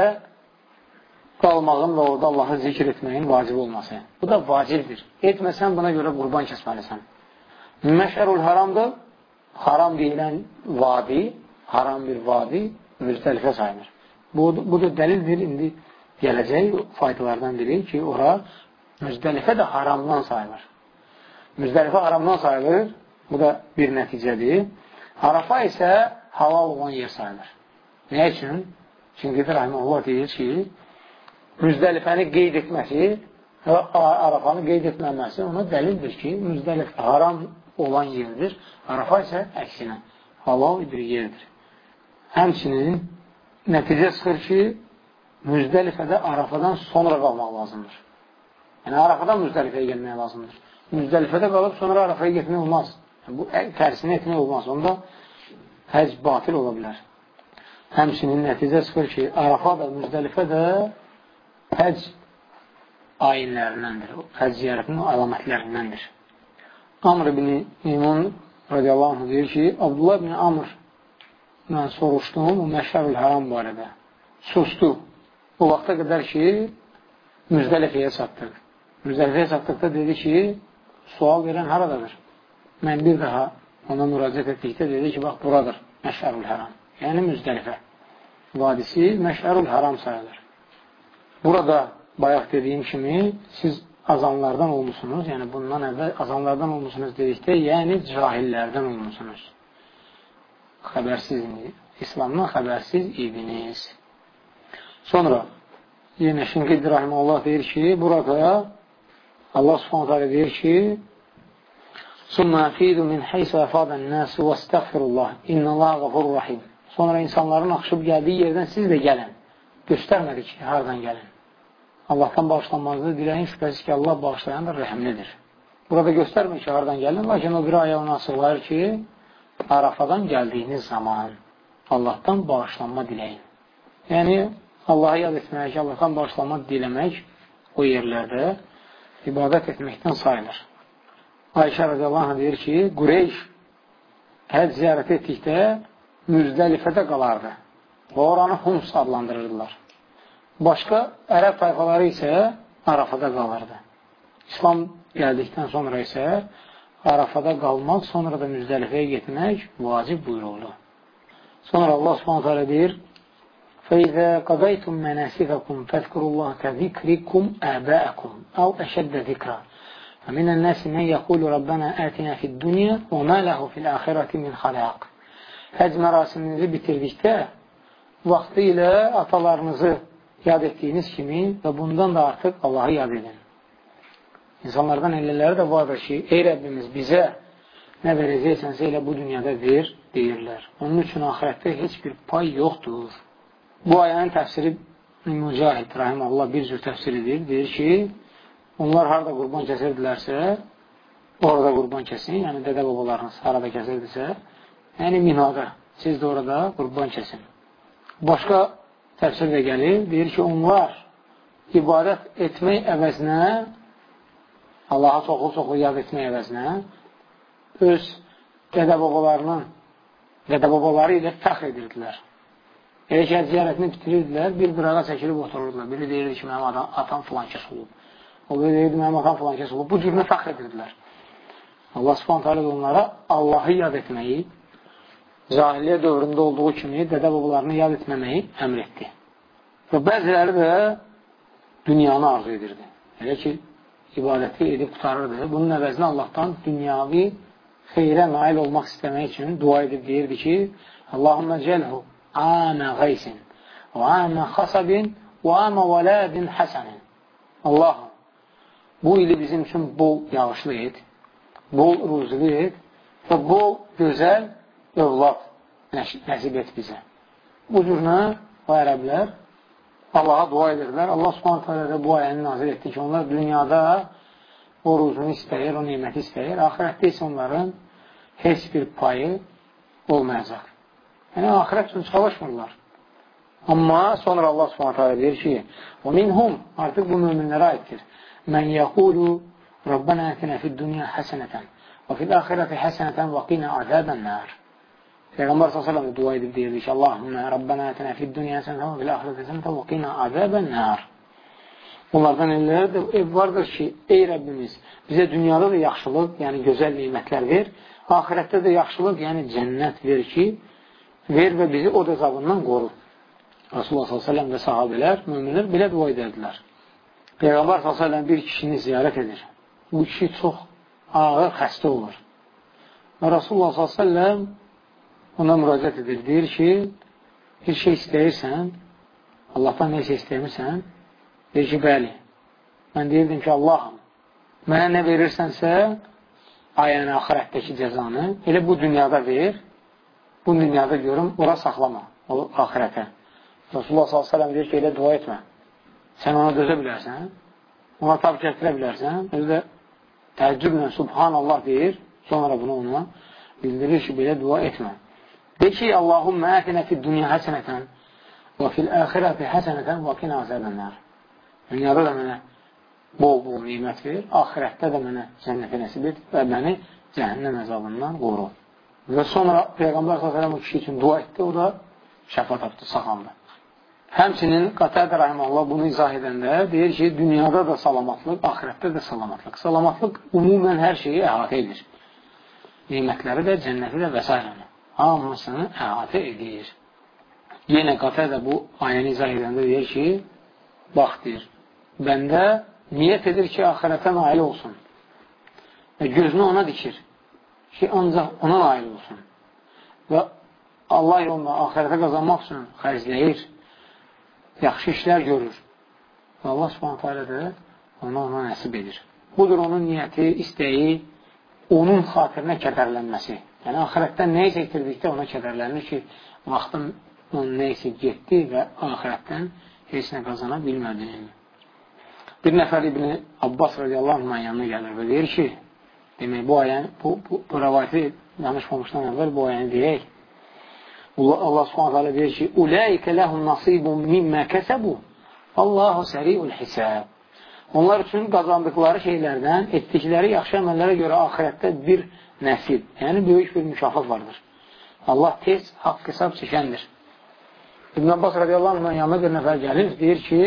qalmağın və orada Allahı zikr etməyin vacib olması. Bu da vacibdir. Etməsən buna görə qurban kəsməlisən. Məşərul haramdır. Haram deyilən vadi, haram bir vadi müzdəlifə sayılır. Bu, bu da dəlildir. İndi gələcək faydalardan biri ki, ora müzdəlifə də haramdan sayılır. Müzdəlifə haramdan sayılır. Bu da bir nəticədir. Arafa isə halal olan yer sayılır. Nə üçün? Çünki Rahimullah deyir ki, Müzdəlifəni qeyd etməsi və Arafanı qeyd etməməsi ona dəlildir ki, Müzdəlif haram olan yerdir. Arafa isə əksinə halal bir yerdir. Həmçinin nəticə çıxır ki, Müzdəlifədə Arafadan sonra qalmaq lazımdır. Yəni, Arafadan Müzdəlifəyə gəlmək lazımdır. Müzdəlifədə qalıb sonra Arafaya getmək olmaz. Bu tərsini etmək olmaz. Onda həc batil ola bilər. Həmçinin nəticə çıxır ki, Arafa da Müzdəlifə də həc ayinlərindəndir. Həc ziyarətinin əlamətlərindəndir. Amr ibn İmun radiyallahu anh deyir ki, Abdullah ibn Amr mən soruşdum məşərül haram barədə. Sustu. O vaxta qədər ki, Müzdəlifəyə çatdıq. Müzdəlifəyə çatdıqda dedi ki, sual verən haradadır? Mən bir daha ona müraciət etdikdə dedi ki, bax, buradır Məşərül Haram. Yəni Müzdəlifə vadisi Məşərül Haram sayılır. Burada bayaq dediyim kimi siz azanlardan olmusunuz, yəni bundan əvvəl azanlardan olmusunuz dedikdə, yəni cahillərdən olmusunuz. Xəbərsiz, İslamdan xəbərsiz idiniz. Sonra yenə Şinqid Rahimullah deyir ki, burada Allah subhanətə deyir ki, Summa afidu min heysə əfadən nəsi və istəğfirullah, innəllah qafur rahim. Sonra insanların axışıb gəldiyi yerdən siz də gəlin göstərmədi ki, haradan gəlin. Allahdan bağışlanmanızı diləyin, şübhəsiz ki, Allah bağışlayandır, rəhmlidir. Burada göstərmir ki, haradan gəlin, lakin o bir ayə onu açıqlayır ki, Arafadan gəldiyiniz zaman Allahdan bağışlanma diləyin. Yəni, Allahı yad etmək, Allahdan bağışlanma diləmək o yerlərdə ibadət etməkdən sayılır. Ayşə radiyallahu anh deyir ki, Qureyş həc ziyarət etdikdə Müzdəlifədə qalardı. Oranı Hums adlandırırdılar. Başqa ərəb tayfaları isə Arafada qalırdı. İslam gəldikdən sonra isə Arafada qalmaq, sonra da Müzdəlifəyə getmək vacib buyuruldu. Sonra Allah subhanət hələ deyir, فَإِذَا قَضَيْتُمْ مَنَاسِكَكُمْ فَاذْكُرُوا اللَّهَ كَذِكْرِكُمْ آبَاءَكُمْ أَوْ أَشَدَّ ذِكْرًا فَمِنَ النَّاسِ مَنْ يَقُولُ رَبَّنَا آتِنَا فِي الدُّنْيَا وَمَا لَهُ فِي الْآخِرَةِ مِنْ خَلَاقٍ Həc mərasiminizi bitirdikdə vaxtı ilə atalarınızı yad etdiyiniz kimi və bundan da artıq Allahı yad edin. İnsanlardan elələri də vardır ki, ey Rəbbimiz bizə nə verəcəksənsə elə bu dünyada ver, deyirlər. Onun üçün ahirətdə heç bir pay yoxdur. Bu ayənin təfsiri Mücahid Rahim Allah bir cür təfsir edir. Deyir ki, onlar harada qurban kəsirdilərsə, orada qurban kəsin, yəni dədə babalarınız harada kəsirdisə, yəni minada, siz də orada qurban kəsin. Başqa təfsir də gəlir, deyir ki, onlar ibadət etmək əvəzinə, Allaha çoxlu-çoxlu yad etmək əvəzinə, öz dədə-babalarının dədə-babaları ilə fəxr edirdilər. Elə ki, ziyarətini bitirirdilər, bir qırağa çəkilib otururdular. Biri deyirdi ki, mənim adam, atam filan kəs olub. O biri deyirdi, mənim atam filan kəs olub. Bu cürünə fəxr edirdilər. Allah subhanət hələ onlara Allahı yad etməyi, cahiliyyə dövründə olduğu kimi dədə-babalarını yad etməməyi əmr etdi. Və bəziləri də dünyanı arzu edirdi. Elə ki, ibadəti edib qutarırdı. Bunun əvəzinə Allahdan dünyavi xeyrə nail olmaq istəmək üçün dua edib deyirdi ki, Allahümmə cəlhu amə qaysin və amə xasabin və amə vələdin həsənin. Allahım, bu ili bizim üçün bol yağışlı et, bol ruzlu et və bol gözəl övlad nəsib et bizə. Bu cürlə o ərəblər Allaha dua edirlər. Allah subhanət hələ də bu ayəni nazir etdi ki, onlar dünyada o ruzunu istəyir, o niməti istəyir. Ahirətdə isə onların heç bir payı olmayacaq. Yəni, ahirət üçün çalışmırlar. Amma sonra Allah subhanət hələ deyir ki, o minhum, artıq bu müminlərə aiddir. Mən yəqulu Rabbənə ətinə fid dünya həsənətən və fil axirəti həsənətən və qinə azəbən nər. Peyğəmbər s.ə.v dua edib deyirdi ki, Allahümə Rabbənə ətinə fid dünya sənətən və fil ahirətə sənətən və qina azəbən nər. Bunlardan elləri də ev vardır ki, ey Rəbbimiz, bizə dünyada da yaxşılıq, yəni gözəl nimətlər ver, ahirətdə də yaxşılıq, yəni cənnət ver ki, ver və bizi o dezabından qoru. Rasulullah s.ə.v və sahabələr, müminlər belə dua edərdilər. Peyğəmbər s.ə.v bir kişini ziyarət edir. Bu kişi çox ağır xəstə olur. Və Rasulullah s.ə.v ona müraciət edir. Deyir ki, bir şey istəyirsən, Allahdan şey istəyirsən? Deyir ki, bəli. Mən deyirdim ki, Allahım, mənə nə verirsənsə, ayəni axirətdəki cəzanı elə bu dünyada ver, bu dünyada görüm, ora saxlama, o axirətə. Rasulullah s.ə.v deyir ki, elə dua etmə. Sən ona dözə bilərsən, ona tab gətirə bilərsən, özü də təəccüblə Subhanallah deyir, sonra bunu ona bildirir ki, belə dua etmə. De ki, Allahümmə ətinə fid dünya həsənətən və fil əxirəti həsənətən və qina azəbənlər. Dünyada da mənə bol-bol nimət ver, axirətdə də mənə cənnətə nəsib et və məni cəhənnəm əzabından qoru. Və sonra Peyğəmbər s.ə.v o kişi üçün dua etdi, o da şəfa tapdı, sağaldı. Həmçinin Qatədə Rahiməllah bunu izah edəndə deyir ki, dünyada da salamatlıq, axirətdə də salamatlıq. Salamatlıq umumən hər şeyi əhatə edir. Nimətləri də, cənnəti də və s hamısını əhatə edir. Yenə qatə də bu ayəni izah edəndə deyir ki, bax deyir, bəndə niyyət edir ki, axirətə nail olsun və gözünü ona dikir ki, ancaq ona nail olsun və Allah yolunda axirətə qazanmaq üçün xərcləyir, yaxşı işlər görür və Allah subhanətə alə də ona ona nəsib edir. Budur onun niyyəti, istəyi, onun xatirinə kədərlənməsi. Yəni, axirətdən nə isə itirdikdə ona kədərlənir ki, vaxtım onun nə isə getdi və axirətdən heç nə qazana bilmədim. Bir nəfər İbn Abbas radiyallahu anh yanına gəlir və deyir ki, demək, bu ayəni, bu, bu, bu rəvayəti danışmamışdan əvvəl bu ayəni deyək. Allah subhanət hələ deyir ki, Uləikə ləhum nasibun mimmə kəsəbu Allahu səri'ul hisəb. Onlar üçün qazandıqları şeylərdən, etdikləri yaxşı əməllərə görə axirətdə bir nəsib, yəni böyük bir mükafat vardır. Allah tez haqq hesab çəkəndir. İbn Abbas radiyallahu anh yanına bir nəfər gəlir, deyir ki,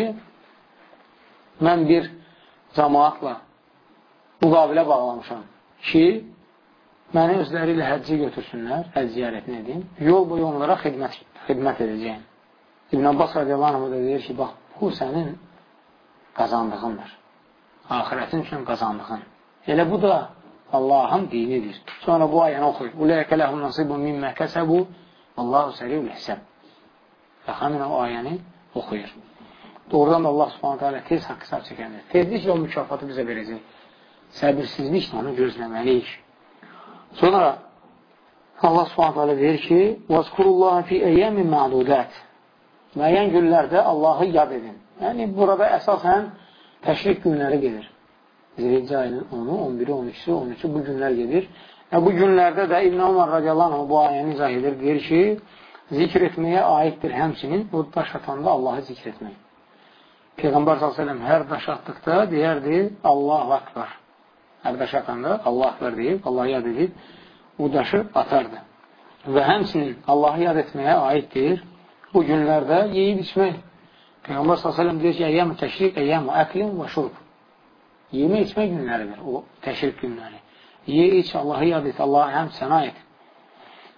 mən bir cəmaatla müqabilə bağlamışam ki, məni özləri ilə həcci götürsünlər, həcc ziyarətini edin, yol boyu onlara xidmət, xidmət edəcəyim. İbn Abbas radiyallahu anh da deyir ki, bax, bu sənin qazandığındır. Ahirətin üçün qazandığın. Elə bu da Allahın dinidir. Sonra bu ayəni oxuyur. Uləyəkə ləhum nasibun mimmə kəsəbu Allahu səriyul hesəb. Və həmin o ayəni oxuyur. Doğrudan da Allah subhanətə alə tez haqq hesab çəkəndir. Tezliklə o mükafatı bizə verəcək. Səbirsizliklə onu gözləməliyik. Sonra Allah subhanətə alə deyir ki, وَذْكُرُوا fi اَيَّمٍ مَعْدُودَاتٍ Müəyyən günlərdə Allahı yad edin. Yəni, burada əsasən təşrik günləri gedir. Zilhicə ayının 10-u, 11-i, 12-si, 13-ü bu günlər gedir. Və bu günlərdə də İbn Ömər radiyallahu anh bu ayəni izah edir. Deyir ki, zikr etməyə aiddir həmçinin bu daş atanda Allahı zikr etmək. Peyğəmbər s.ə.v hər daş atdıqda deyərdi Allahu Akbar. Hər daş atanda Allah Akbar deyib, Allah yad edib, bu daşı atardı. Və həmçinin Allahı yad etməyə aiddir bu günlərdə yeyib içmək. Peyğəmbər s.ə.v deyir ki, əyyəm təşrik, əyyəm əklin və şurb. Yemə içmə günləridir, o təşrik günləri. Ye, iç, Allahı yad et, Allahı həm sənə et.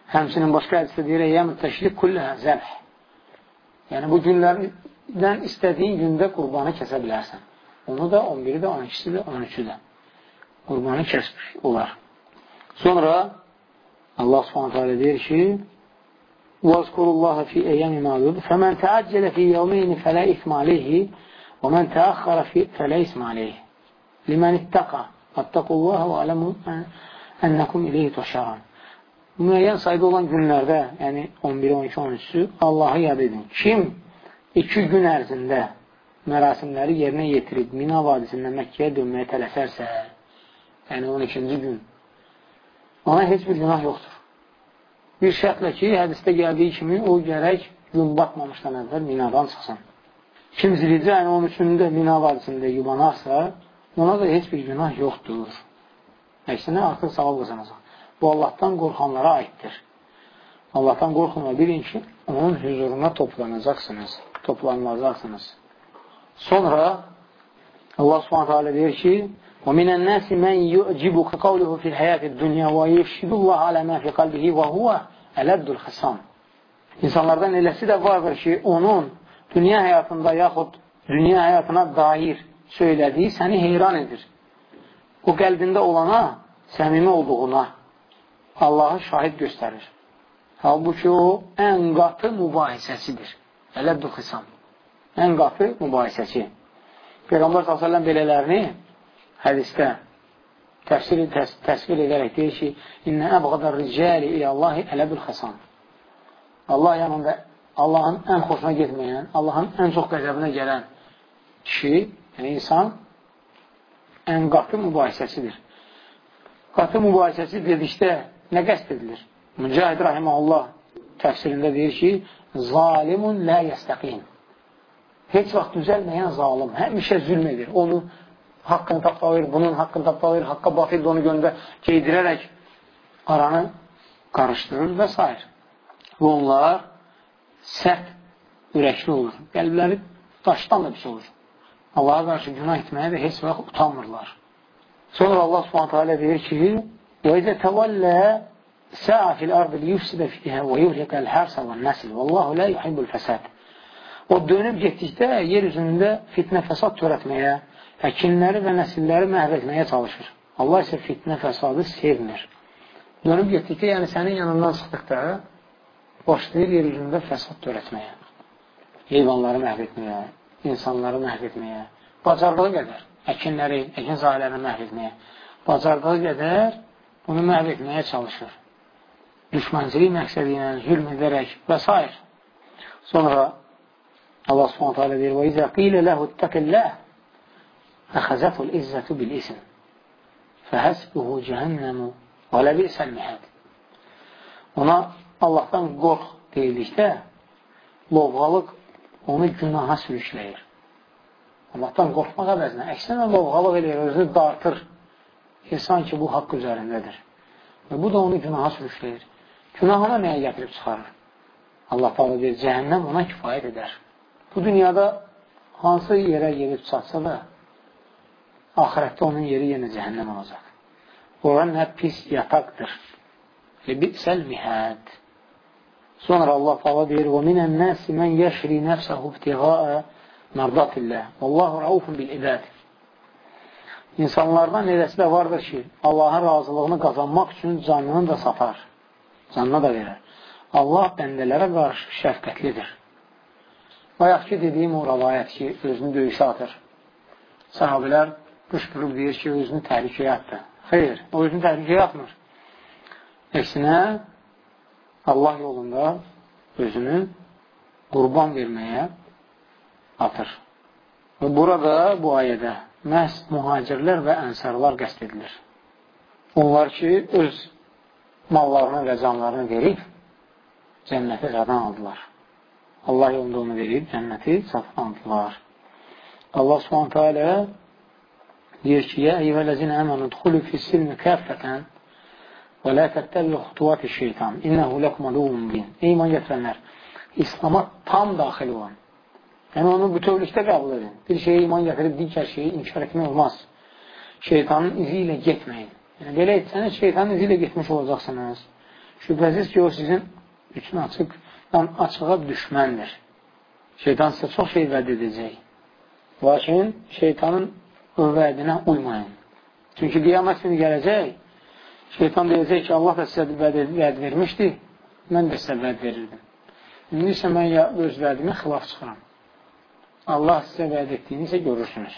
Həmsinin başqa hədisdə deyir, yəm təşrik kullə zəbh. Yəni, bu günlərdən istədiyin gündə qurbanı kəsə bilərsən. Onu da 11-i də, 12-si də, 13-ü də. Qurbanı kəsmiş olar. Sonra Allah subhanətə alə deyir ki, وَاذْكُرُ اللّٰهَ فِي اَيَّمِ مَعْدُودِ فَمَنْ تَعَجَّلَ فِي يَوْمَيْنِ فَلَا اِثْمَ عَلَيْهِ وَمَنْ تَأَخَّرَ فَلَا اِثْمَ عَلَيْهِ Limən ittaqa. Attaqullaha və aləmu ənəkum ileyhi toşaran. Müəyyən sayda olan günlərdə, yəni 11, 12, 13-sü Allahı yad edin. Kim iki gün ərzində mərasimləri yerinə yetirib Mina vadisində Məkkəyə dönməyə tələsərsə, yəni 12-ci gün, ona heç bir günah yoxdur. Bir şərtlə ki, hədisdə gəldiyi kimi o gərək gün batmamışdan əvvəl Minadan çıxsın. Kim zilcə ayın 13-ündə Mina vadisində yubanarsa, ona da heç bir günah yoxdur. Əksinə, artıq savab qazanacaq. Bu, Allahdan qorxanlara aiddir. Allahdan qorxun və bilin ki, onun hüzuruna toplanacaqsınız, toplanılacaqsınız. Sonra Allah subhanətə alə deyir ki, وَمِنَ النَّاسِ مَنْ يُعْجِبُكَ قَوْلُهُ فِي الْحَيَاةِ الدُّنْيَا وَيُفْشِدُ اللّٰهَ عَلَى مَا فِي قَلْبِهِ وَهُوَ أَلَدُّ الْخِسَامِ İnsanlardan eləsi də vardır ki, onun dünya həyatında yaxud dünya həyatına dair söylədiyi səni heyran edir. O qəlbində olana, səmimi olduğuna Allahı şahid göstərir. Halbuki o, ən qatı mübahisəsidir. Ələddü xisam. Ən qatı mübahisəsi. Peyğəmbər s.ə.v belələrini hədistə təfsir, təs təsvir edərək deyir ki, İnnə əbqadar ricəli ilə Allahi ələbül xəsan. Allah yanında Allahın ən xoşuna getməyən, Allahın ən çox qəzəbinə gələn kişi, yəni insan ən qatı mübahisəsidir. Qatı mübahisəsi dedikdə nə qəst edilir? Mücahid Rahiməhullah təfsirində deyir ki, zalimun lə yəstəqin. Heç vaxt düzəlməyən zalim, həmişə zülm edir. Onu haqqını tapdalayır, bunun haqqını tapdalayır, haqqa batildə onu göndə geydirərək aranı qarışdırır və s. Və onlar sərt ürəkli olur. Qəlbləri daşdan da pis olur. Allaha qarşı günah etməyə də heç vaxt utanmırlar. Sonra Allah subhanətə alə deyir ki, وَإِذَا تَوَلَّى سعى في الأرض ليفسد فيها ويهلك الحرث والنسل والله la yuhibbul fəsad. O dönüb getdikdə yer üzündə fitnə fəsad törətməyə, əkinləri və nəsilləri məhv etməyə çalışır. Allah isə fitnə fəsadı sevmir. Dönüb getdikdə, yəni sənin yanından çıxdıqda başlayır yer üzündə fəsad törətməyə, heyvanları məhv etməyə, insanları məhv etməyə, bacardığı qədər əkinləri, əkin sahələrini məhv etməyə, bacardığı qədər bunu məhv etməyə çalışır düşmənçilik məqsədi ilə zülm edərək və s. Sonra Allah subhanət hələ deyir, qilə ləhu ittəqilləh əxəzətul izzətu bil isim fəhəsbuhu cəhənnəmu və ləbisəl mihəd. Ona Allahdan qorx deyildikdə lovğalıq onu günaha sürükləyir. Allahdan qorxmaq əvəzinə, əksinə lovğalıq eləyir, özünü dartır. İnsan ki, bu haqq üzərindədir. Və bu da onu günaha sürükləyir. Günahına nəyə gətirib çıxarır? Allah tabi deyir, cəhənnəm ona kifayət edər. Bu dünyada hansı yerə gelib çatsa da, ahirətdə onun yeri yenə cəhənnəm olacaq. Ora nə pis yataqdır. Libisəl mihəd. Sonra Allah Taala deyir: "Və minən nasi men yəşri nəfsəhu ibtiğa'a mərdatillah. Vallahu raufun bil ibad." İnsanlardan eləsi də vardır ki, Allahın razılığını qazanmaq üçün canını da satar, canına da verər. Allah bəndələrə qarşı şəfqətlidir. Bayaq ki, dediyim o rəvayət ki, özünü döyüşə atır. Sahabilər qışqırıb deyir ki, özünü təhlükəyə atdı. Xeyr, o özünü təhlükəyə atmır. Əksinə, Allah yolunda özünü qurban verməyə atır. Və burada, bu ayədə məhz mühacirlər və ənsarlar qəst edilir. Onlar ki, öz mallarını və canlarını verib cənnəti qadan aldılar. Allah yolunda onu verib cənnəti satın aldılar. Allah subhanətə alə deyir ki, Yə eyyvələzinə əmənu dxulu fissilmi kəffətən və lə təttəbi xutuvat-i şeytan innəhu ləkum aluvun bin. İman gətirənlər, İslama tam daxil olan. Yəni, onu bütövlükdə qəbul edin. Bir şeyə iman gətirib digər şeyi inkar etmək olmaz. Şeytanın izi ilə getməyin. Yəni, belə etsəniz, şeytanın izi ilə getmiş olacaqsınız. Şübhəsiz ki, o sizin üçün açıq, yəni açığa düşməndir. Şeytan sizə çox şey vəd edəcək. Lakin şeytanın o vədinə uymayın. Çünki qiyamət günü gələcək, şeytan deyəcək ki, Allah da sizə vəd, vəd vermişdi, mən də sizə vəd verirdim. İndi isə mən ya öz vədimə xilaf çıxıram. Allah sizə vəd etdiyini isə görürsünüz.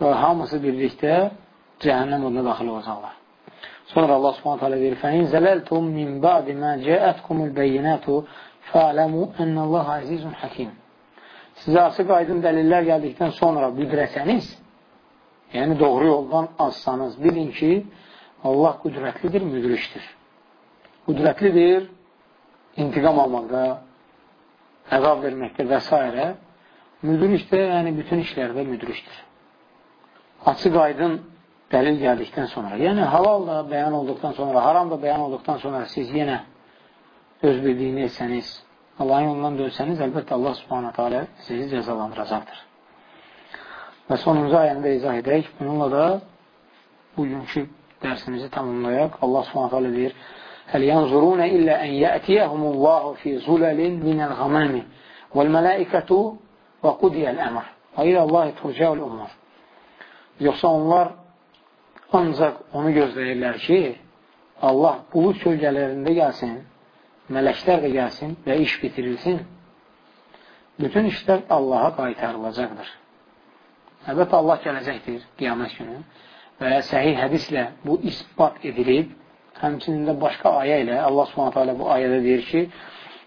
Və hamısı birlikdə cəhənnəm oduna daxil olacaqlar. Sonra Allah subhanət hələ deyir, فَاِنْ زَلَلْتُمْ مِنْ بَعْدِ مَا جَاءَتْكُمُ الْبَيِّنَاتُ فَعْلَمُوا أَنَّ اللّٰهَ عَزِيزٌ حَكِيمٌ sizə açıq aydın dəlillər gəldikdən sonra büdrəsəniz, yəni doğru yoldan azsanız, bilin ki, Allah qüdrətlidir, müdrişdir. Qüdrətlidir intiqam almaqda, əzab verməkdə və s. Müdrişdir, yəni bütün işlərdə müdrişdir. Açıq aydın dəlil gəldikdən sonra, yəni halal da bəyan olduqdan sonra, haram da bəyan olduqdan sonra siz yenə öz bildiyini etsəniz, Allahın yolundan dönsəniz, əlbəttə Allah subhanətə alə sizi cəzalandıracaqdır. Və sonuncu ayəndə izah edək. Bununla da bugünkü dərsimizi tamamlayaq. Allah subhanətə alə deyir, Həl yanzurunə illə ən yətiyəhumullahu fi zuləlin minəlğamami vəl-mələikətu və qudiyəl əmr və ilə Allahi turcəul umur. Yoxsa onlar ancaq onu gözləyirlər ki, Allah bulud kölgələrində gəlsin mələklər də gəlsin və iş bitirilsin, bütün işlər Allaha qaytarılacaqdır. Əlbəttə, Allah gələcəkdir qiyamət günü və səhih hədislə bu ispat edilib, həmçinin də başqa ayə ilə Allah subhanətə alə bu ayədə deyir ki,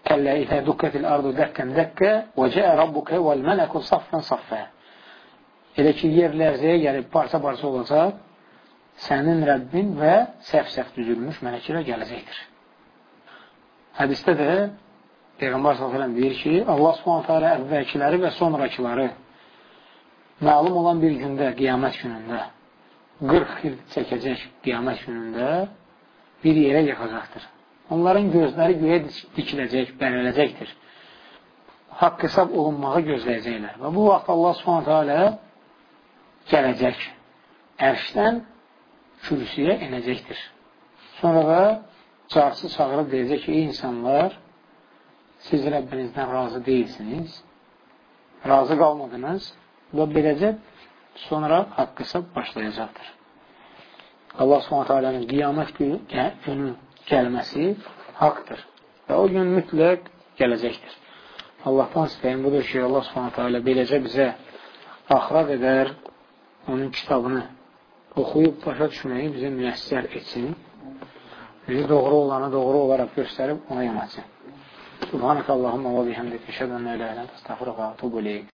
Kəllə ilə dukkətil ardu dəkkən dəkkə və cəə rabbukə vəl mələku saffən saffə. Elə ki, yer lərzəyə gəlib parça-parça olacaq, sənin Rəbbin və səhv-səhv düzülmüş mələkilər gələcəkdir. Hədisdə də Peyğəmbər s.ə.v deyir ki, Allah s.ə.v əvvəlkiləri və sonrakiləri məlum olan bir gündə, qiyamət günündə 40 il çəkəcək qiyamət günündə bir yerə yıxacaqdır. Onların gözləri göyə dikiləcək, bərələcəkdir. Haqq hesab olunmağı gözləyəcəklər. Və bu vaxt Allah s.ə.v gələcək. Ərşdən kürsüyə inəcəkdir. Sonra da carçı çağırıb deyəcək ki, ey insanlar, siz Rəbbinizdən razı deyilsiniz, razı qalmadınız və beləcə sonra haqq hesab başlayacaqdır. Allah subhanətə alənin qiyamət günü, gəlməsi haqdır və o gün mütləq gələcəkdir. Allahdan istəyim budur ki, Allah subhanətə alə beləcə bizə axıra qədər onun kitabını oxuyub başa düşməyi bizə müəssər etsin bizi doğru olanı doğru olaraq göstərib ona yanatsın. Subhanək Allahumma və bihəmdik, əşədən əstəğfirə və atubu iləyik.